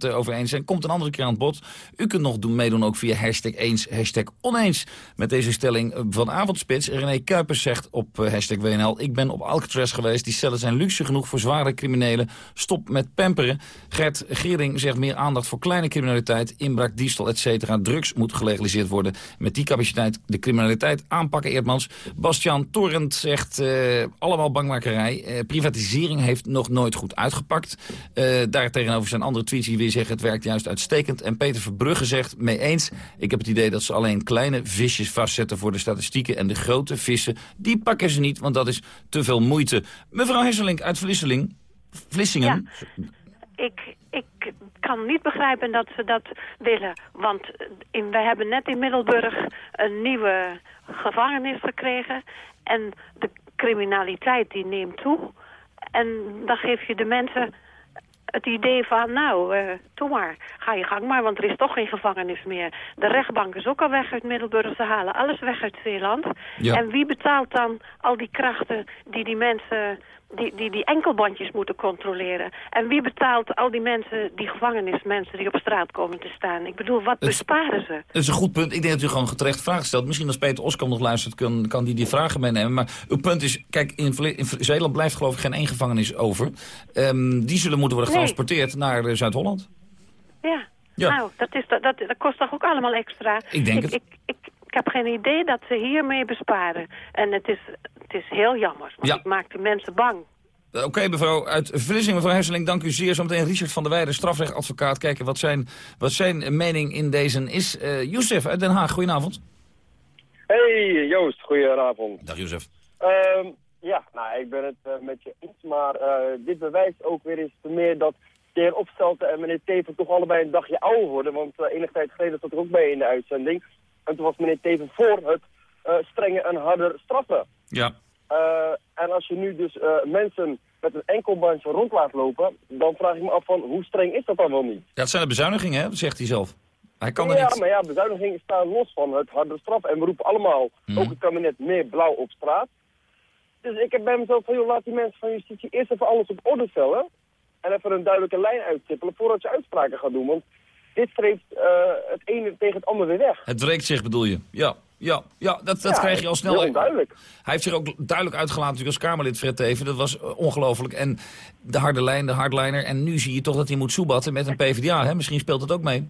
120% over eens zijn. Komt een andere keer aan het bod. U kunt nog doen, meedoen ook via hashtag eens, hashtag oneens. Met deze stelling van Avondspits. René Kuipers zegt op eh, hashtag WNL... Ik ben op Alcatraz geweest. Die cellen zijn luxe genoeg voor zware criminelen. Stop met pamperen. Gert Gering zegt meer aandacht voor kleine criminaliteit. Inbraak, diefstal, et Drugs moet gelegaliseerd worden. Met die capaciteit de criminaliteit aanpakken, Eerdmans. Bastiaan Torrent zegt eh, allemaal bangmakerij. Eh, privatisering heeft nog nooit goed uitgepakt. Eh daartegenover zijn andere tweets die weer zeggen... het werkt juist uitstekend. En Peter Verbrugge zegt, mee eens... ik heb het idee dat ze alleen kleine visjes vastzetten voor de statistieken... en de grote vissen, die pakken ze niet, want dat is te veel moeite. Mevrouw Hesselink uit Vlissingen. Ik, ik kan niet begrijpen dat ze dat willen. Want in, we hebben net in Middelburg een nieuwe gevangenis gekregen. En de criminaliteit die neemt toe. En dan geef je de mensen het idee van, nou, eh doe maar, ga je gang maar, want er is toch geen gevangenis meer. De rechtbank is ook al weg uit Middelburg, ze halen alles weg uit Zeeland. Ja. En wie betaalt dan al die krachten die die mensen, die, die, die enkelbandjes moeten controleren? En wie betaalt al die mensen, die gevangenismensen die op straat komen te staan? Ik bedoel, wat besparen ze? Dat is een goed punt. Ik denk dat u gewoon geterecht vragen stelt. Misschien als Peter Oskam nog luistert, kan, kan die die vragen meenemen. Maar uw punt is, kijk, in, in Zeeland blijft geloof ik geen één gevangenis over. Ehm, die zullen moeten worden Nee. getransporteerd naar eh, Zuid-Holland. Ja. Ja. Nou, dat, is, dat, dat, dat kost toch ook allemaal extra? Ik denk ik, het. Ik, ik, ik heb geen idee dat ze hiermee besparen. En het is, het is heel jammer, want Ja. het maakt de mensen bang. Eh, Oké, mevrouw uit Vlissingen, mevrouw Hesseling, dank u zeer. Zometeen Richard van der Weijden, strafrechtadvocaat. Kijken wat zijn, wat zijn mening in deze is. Eh Youssef uit Den Haag, goedenavond. Hey Joost, goedenavond. Dag Youssef. Ehm, Ja, nou, ik ben het eh, met je eens, maar eh, dit bewijst ook weer eens te meer dat de heer Opstelten en meneer Teven toch allebei een dagje ouder worden. Want uh, enige tijd geleden zat er ook bij in de uitzending. En toen was meneer Teven voor het strenge en harder straffen. Ja. en als je nu dus mensen met een enkelbandje rond laat lopen, dan vraag ik me af van hoe streng is dat dan wel niet? Ja, het zijn de bezuinigingen, hè? zegt hij zelf. Hij kan ja, niet... maar ja, bezuinigingen staan los van het harde straf. En we roepen allemaal, Mhm. ook het kabinet, meer blauw op straat. Dus ik heb bij mezelf van, joh, laat die mensen van justitie eerst even alles op orde stellen. En even een duidelijke lijn uitstippelen voordat je uitspraken gaat doen. Want dit streeft eh, het ene tegen het andere weer weg. Het wreekt zich, bedoel je? Ja, ja, ja dat, dat Ja, krijg je al snel. heel duidelijk. Hij heeft zich ook duidelijk uitgelaten natuurlijk als Kamerlid, Fred Teven. Dat was eh, ongelooflijk. En de harde lijn, de hardliner. En nu zie je toch dat hij moet soebatten met een PvdA. Hè? Misschien speelt het ook mee.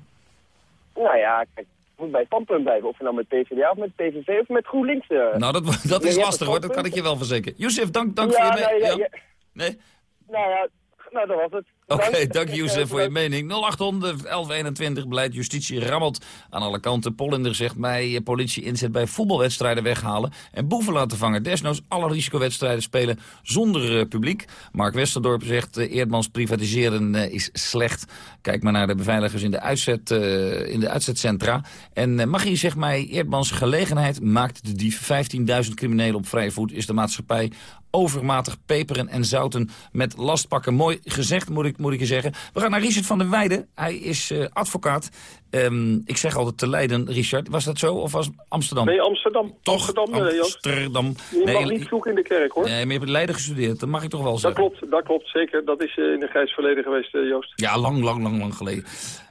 Nou ja, kijk, moet bij het standpunt blijven. Of je nou met PvdA of met PVV of met GroenLinks... eh, Nou, dat, dat is lastig hoor, dat kan ik je wel verzekeren. Youssef, dank, dank Ja, voor je... nee, ja. Nee? Nou ja, nou dat was het. Oké, Bedankt. dank *laughs* Youssef voor je mening. 0800 1121, beleid justitie rammelt aan alle kanten. Pollender zegt mij, eh, politie inzet bij voetbalwedstrijden weghalen... en boeven laten vangen. Desnoods alle risicowedstrijden spelen zonder eh, publiek. Mark Westerdorp zegt, eh, Eerdmans privatiseren eh, is slecht. Kijk maar naar de beveiligers in de, uitzet, in de uitzetcentra. En uh, Magie zegt mij, Eerdmans gelegenheid maakt de dief. 15.000 criminelen op vrije voet is de maatschappij overmatig peperen en zouten met lastpakken. Mooi gezegd, moet ik, moet ik je zeggen. We gaan naar Richard van der Weijden. Hij is uh, advocaat. Um, ik zeg altijd te Leiden, Richard. Was dat zo of was Amsterdam? Nee, Amsterdam. Toch? Amsterdam, Amsterdam. Je mag nee, niet vroeg in de kerk, hoor. Nee, maar je hebt in Leiden gestudeerd. Dat mag ik toch wel dat zeggen. Klopt, dat klopt, zeker. Dat is uh, in een grijs verleden geweest, Joost. Ja, lang, lang, lang, lang geleden.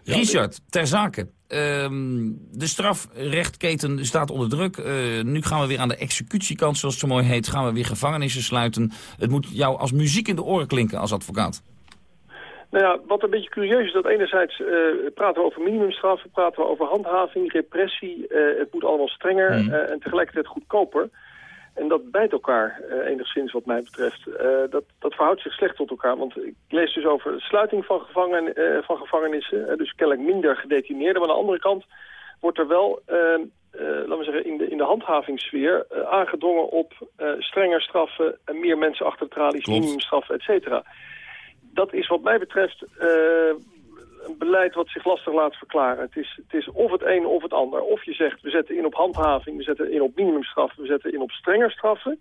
Ja, Richard, ter zake. Um, de strafrechtketen staat onder druk. Uh, nu gaan we weer aan de executiekant, zoals het zo mooi heet. Gaan we weer gevangenissen sluiten. Het moet jou als muziek in de oren klinken als advocaat. Nou ja, wat een beetje curieus is, dat enerzijds uh, praten we over minimumstraffen, praten we over handhaving, repressie. Uh, het moet allemaal strenger mm. uh, en tegelijkertijd goedkoper. En dat bijt elkaar enigszins wat mij betreft. dat, dat verhoudt zich slecht tot elkaar. Want ik lees dus over sluiting van, gevangen, van gevangenissen. dus kennelijk minder gedetineerden. Maar aan de andere kant wordt er wel, laten we zeggen, in de, in de handhavingssfeer aangedrongen op strenger straffen en meer mensen achter de tralies, minimumstraffen, et cetera dat is wat mij betreft een beleid wat zich lastig laat verklaren. Het is, het is of het een of het ander. Of je zegt, we zetten in op handhaving, we zetten in op minimumstraffen, we zetten in op strenger straffen.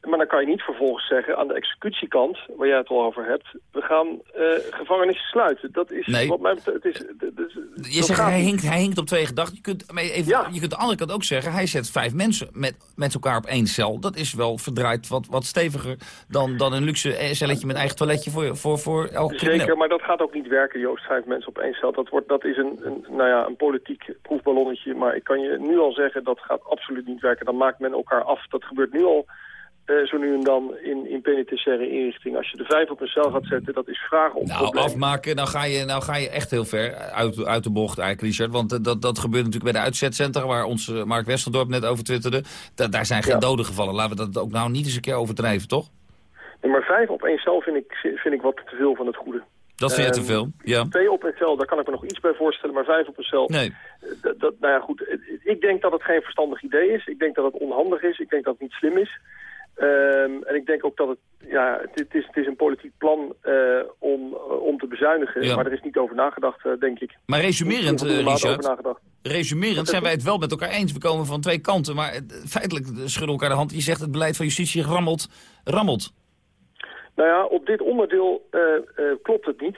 Maar dan kan je niet vervolgens zeggen, aan de executiekant, waar jij het al over hebt, we gaan uh, gevangenissen sluiten. Dat is nee. wat mij betreft... Het is, je zegt, hij hinkt, hij hinkt op twee gedachten. Je kunt, even, ja. je kunt de andere kant ook zeggen, hij zet vijf mensen met, met elkaar op één cel. Dat is wel verdraaid wat, wat steviger dan, dan een luxe celletje met eigen toiletje voor, voor, voor crimineel. Zeker, maar dat gaat ook niet werken, Joost, vijf mensen op één cel. Dat, wordt, dat is een, een, nou ja, een politiek proefballonnetje. Maar ik kan je nu al zeggen, dat gaat absoluut niet werken. Dan maakt men elkaar af. Dat gebeurt nu al... Uh, zo nu en dan in, in penitentiaire inrichting. Als je de vijf op een cel gaat zetten, dat is vragen om Nou, problemen. afmaken, nou ga, je, nou ga je echt heel ver uit, uit de bocht eigenlijk, Richard. Want uh, dat, dat gebeurt natuurlijk bij de uitzetcentra... waar onze Mark Westerdorp net over twitterde. Da daar zijn geen ja. doden gevallen. Laten we dat ook nou niet eens een keer overdrijven, toch? Nee, maar vijf op één cel vind ik, vind ik wat te veel van het goede. Dat vind je te veel, ja. Twee op een cel, daar kan ik me nog iets bij voorstellen, maar vijf op een cel... Nee. Dat, dat, nou ja, goed, ik denk dat het geen verstandig idee is. Ik denk dat het onhandig is. Ik denk dat het niet slim is. Um, en ik denk ook dat het, ja, het, het, is, het is een politiek plan uh, om, uh, om te bezuinigen. Ja. Maar er is niet over nagedacht, uh, denk ik. Maar resumerend, Richard, resumerend zijn wij het wel met elkaar eens. We komen van twee kanten, maar feitelijk schudden elkaar de hand. Je zegt het beleid van justitie rammelt, rammelt. Nou ja, op dit onderdeel klopt het niet.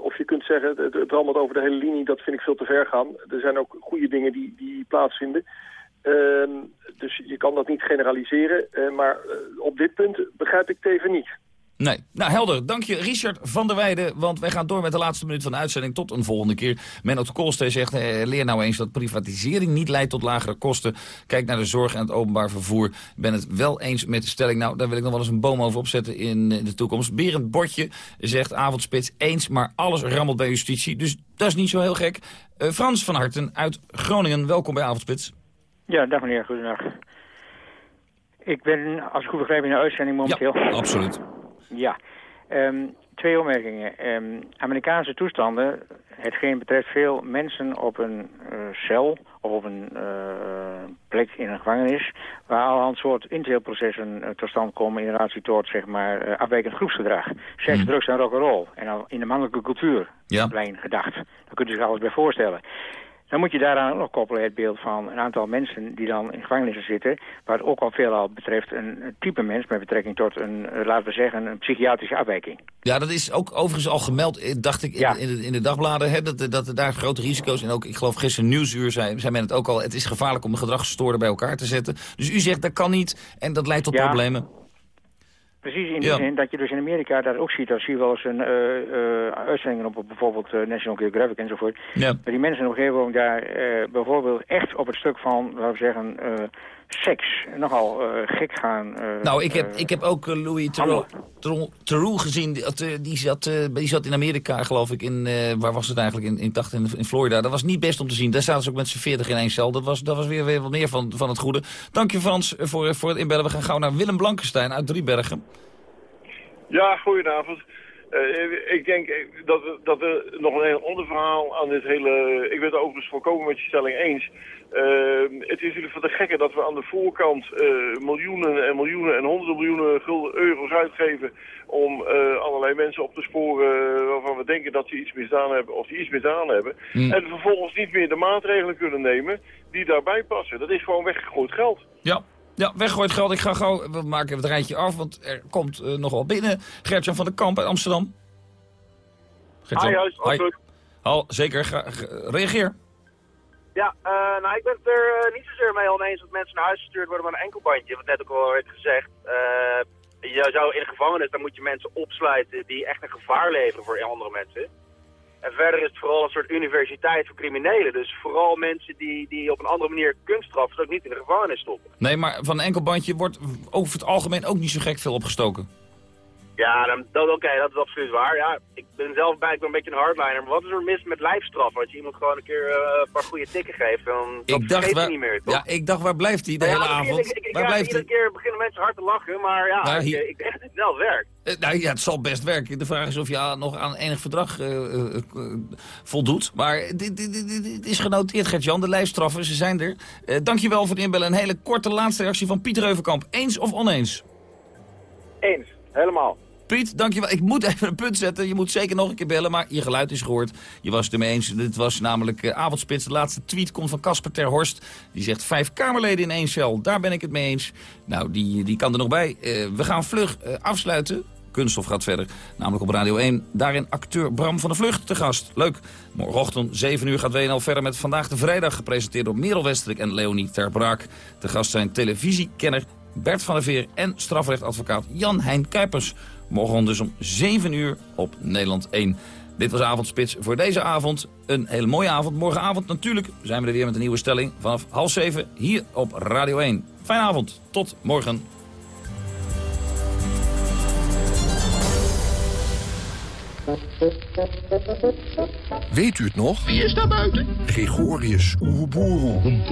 of je kunt zeggen, het, het rammelt over de hele linie, dat vind ik veel te ver gaan. Er zijn ook goede dingen die, die plaatsvinden. Uh, dus je kan dat niet generaliseren. Uh, maar uh, op dit punt begrijp ik het even niet. Nee. Nou, helder. Dank je, Richard van der Weijden. Want wij gaan door met de laatste minuut van de uitzending. Tot een volgende keer. Menno de Koolstee zegt, eh, leer nou eens dat privatisering niet leidt tot lagere kosten. Kijk naar de zorg en het openbaar vervoer. Ben het wel eens met de stelling. Nou, daar wil ik nog wel eens een boom over opzetten in de toekomst. Berend Bordje zegt, avondspits eens, maar alles rammelt bij justitie. Dus dat is niet zo heel gek. Frans van Harten uit Groningen, welkom bij Avondspits. Ja, dag meneer, goedendag. Ik ben, als ik goed begrijp, in de uitzending momenteel. Ja, absoluut. Ja. Um, twee opmerkingen. Ehm, Amerikaanse toestanden, hetgeen betreft veel mensen op een uh, cel of op een uh, plek in een gevangenis, waar al een soort inteelprocessen uh, tot stand komen in relatie tot zeg maar afwijkend groepsgedrag. Seks, mm. drugs en rock'n'roll. En al in de mannelijke cultuur, ja. plein gedacht. Daar kunt u zich alles bij voorstellen. Dan moet je daaraan ook nog koppelen het beeld van een aantal mensen die dan in gevangenissen zitten, waar het ook al veelal betreft een type mens met betrekking tot een, laten we zeggen, een psychiatrische afwijking. Ja, dat is ook overigens al gemeld, dacht ik, in, ja. in, de, in de, dagbladen, hè, dat, dat er daar grote risico's en ook, ik geloof gisteren Nieuwsuur zei, zei men het ook al, het is gevaarlijk om de gedragsgestoorden bij elkaar te zetten. Dus u zegt dat kan niet en dat leidt tot ja. problemen. Precies, in die ja. zin dat je dus in Amerika daar ook ziet, dat zie je wel eens een uh, uh, uitzendingen op bijvoorbeeld uh, National Geographic enzovoort. Ja. Maar die mensen in de omgeving daar bijvoorbeeld echt op het stuk van, laten we zeggen, seks nogal gek gaan. nou, ik heb, ik heb ook Louis Theroux gezien, die, die, zat, die zat in Amerika geloof ik, in, waar was het eigenlijk, in, in, in, in Florida. Dat was niet best om te zien, daar zaten ze ook met z'n veertig in één cel. Dat was, dat was weer, weer wat meer van, van het goede. Dank je Frans voor, voor het inbellen. We gaan gauw naar Willem Blankenstein uit Driebergen. Ja, goedenavond. Uh, ik denk dat, dat er nog een heel ander verhaal aan dit hele... Ik ben het overigens volkomen met je stelling eens. Uh, het is natuurlijk van de gekke dat we aan de voorkant uh, miljoenen en miljoenen en honderden miljoenen gulden euro's uitgeven om allerlei mensen op te sporen waarvan we denken dat ze iets misdaan hebben of die iets misdaan hebben. Mm. En vervolgens niet meer de maatregelen kunnen nemen die daarbij passen. Dat is gewoon weggegooid geld. Ja, ja, weggooit geld. Ik ga gauw, we maken het rijtje af, want er komt uh, nogal binnen. Gertjan van der Kamp uit Amsterdam. Huis, Hi. Al, zeker, ga, reageer. Ja, uh, nou ik ben het er uh, niet zozeer mee oneens dat mensen naar huis gestuurd worden met een enkelbandje. Wat net ook al werd gezegd. je zou in een gevangenis, dan moet je mensen opsluiten die echt een gevaar leveren voor andere mensen. En verder is het vooral een soort universiteit voor criminelen. Dus vooral mensen die, die op een andere manier kunststraffen ook niet in de gevangenis stoppen. Nee, maar van een enkel bandje wordt over het algemeen ook niet zo gek veel opgestoken. Ja, dan, dat, oké, dat is absoluut waar. Ja, ik ben zelf bij een beetje een hardliner. Maar wat is er mis met lijfstraf? Als je iemand gewoon een keer uh, een paar goede tikken geeft, dan ik dacht, waar, niet meer, toch? Ja, ik dacht, waar blijft hij de nou, hele ja, avond? Ik, ik, ik, waar ja, blijft iedere keer beginnen mensen hard te lachen, maar ja, nou, hier... ik, ik denk dat het wel werkt. Uh, nou ja, het zal best werken. De vraag is of je nog aan enig verdrag uh, voldoet. Maar dit, dit, dit, dit is genoteerd, Gert-Jan. De lijfstraffen, ze zijn er. dankjewel voor het inbellen. Een hele korte laatste reactie van Pieter Heuvenkamp. Eens of oneens? Eens, helemaal. Piet, dankjewel. Ik moet even een punt zetten. Je moet zeker nog een keer bellen, maar je geluid is gehoord. Je was het ermee eens. Dit was namelijk uh, Avondspits. De laatste tweet komt van Casper ter Horst. Die zegt vijf Kamerleden in één cel. Daar ben ik het mee eens. Nou, die, die kan er nog bij. Uh, we gaan vlug uh, afsluiten. Kunststof gaat verder, namelijk op Radio 1. Daarin acteur Bram van der Vlucht te gast. Leuk. Morgenochtend 7 uur gaat WNL verder met Vandaag de Vrijdag... gepresenteerd door Merel Westrik en Leonie Terbraak. Te gast zijn televisiekenner Bert van der Veer... en strafrechtadvocaat Jan-Hein Kuipers. Morgen dus om 7 uur op Nederland 1. Dit was Avondspits voor deze avond. Een hele mooie avond. Morgenavond natuurlijk zijn we er weer met een nieuwe stelling. Vanaf half 7 hier op Radio 1. Fijne avond. Tot morgen. Weet u het nog? Wie is daar buiten? Gregorius gelegen?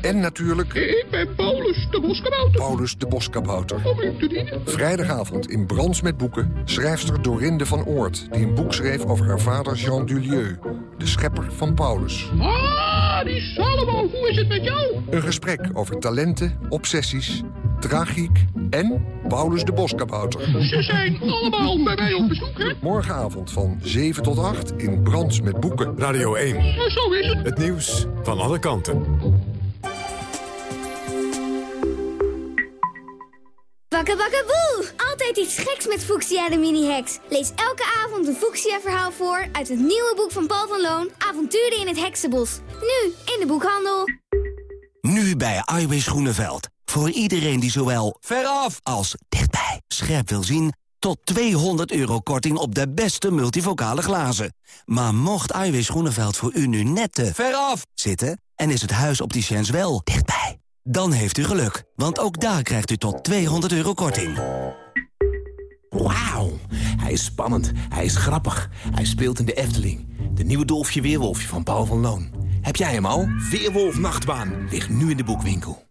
En natuurlijk... Ik ben Paulus de Boskabouter. Paulus de Boskabouter. Om u te dienen. Vrijdagavond in Brands met Boeken... schrijfster Dorinde van Oort... die een boek schreef over haar vader Jean Dulieu... de schepper van Paulus. Ah, die Salomo, hoe is het met jou? Een gesprek over talenten, obsessies, tragiek en Paulus de Boskabouter. Ze zijn allemaal bij mij op bezoek, hè? Morgenavond van 7 tot 8 in Brands met Boeken. Radio 1. Ja, zo is het. Het nieuws van alle kanten. Bakkebakkenboe! Altijd iets geks met Fuchsia de mini-heks. Lees elke avond een Fuchsia-verhaal voor uit het nieuwe boek van Paul van Loon... Avonturen in het Heksenbos. Nu in de boekhandel. Nu bij Iwis Groeneveld. Voor iedereen die zowel veraf als dichtbij scherp wil zien... tot 200 euro korting op de beste multivocale glazen. Maar mocht Iwis Groeneveld voor u nu net te veraf zitten... en is het huis op die chance wel dichtbij... dan heeft u geluk, want ook daar krijgt u tot 200 euro korting. Wauw, hij is spannend, hij is grappig, hij speelt in de Efteling. De nieuwe Dolfje Weerwolfje van Paul van Loon. Heb jij hem al? Weerwolf Nachtbaan, ligt nu in de boekwinkel.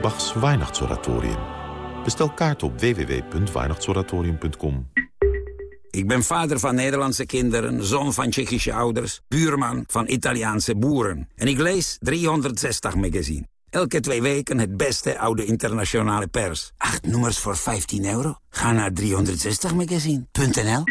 Bachs Weihnachtsoratorium. Bestel kaart op www.weihnachtsoratorium.com. Ik ben vader van Nederlandse kinderen, zoon van Tsjechische ouders... buurman van Italiaanse boeren. En ik lees 360 magazine. Elke twee weken het beste oude internationale pers. Acht nummers voor 15 euro? Ga naar 360magazine.nl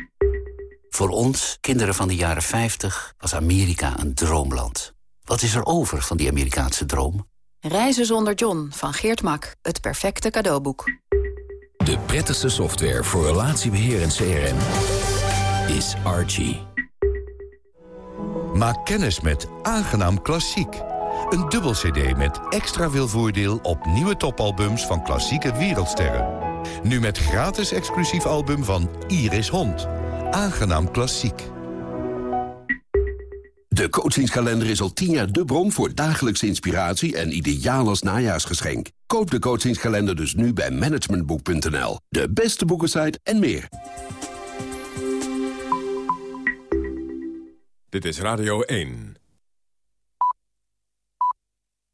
Voor ons, kinderen van de jaren 50, was Amerika een droomland. Wat is er over van die Amerikaanse droom? Reizen zonder John van Geert Mak. Het perfecte cadeauboek. De prettigste software voor relatiebeheer en CRM is Archie. Maak kennis met Aangenaam Klassiek. Een dubbel cd met extra veel voordeel op nieuwe topalbums van klassieke wereldsterren. Nu met gratis exclusief album van Iris Hond. Aangenaam Klassiek. De coachingskalender is al tien jaar de bron voor dagelijkse inspiratie en ideaal als najaarsgeschenk. Koop de coachingskalender dus nu bij managementboek.nl. De beste boekensite en meer. Dit is Radio 1.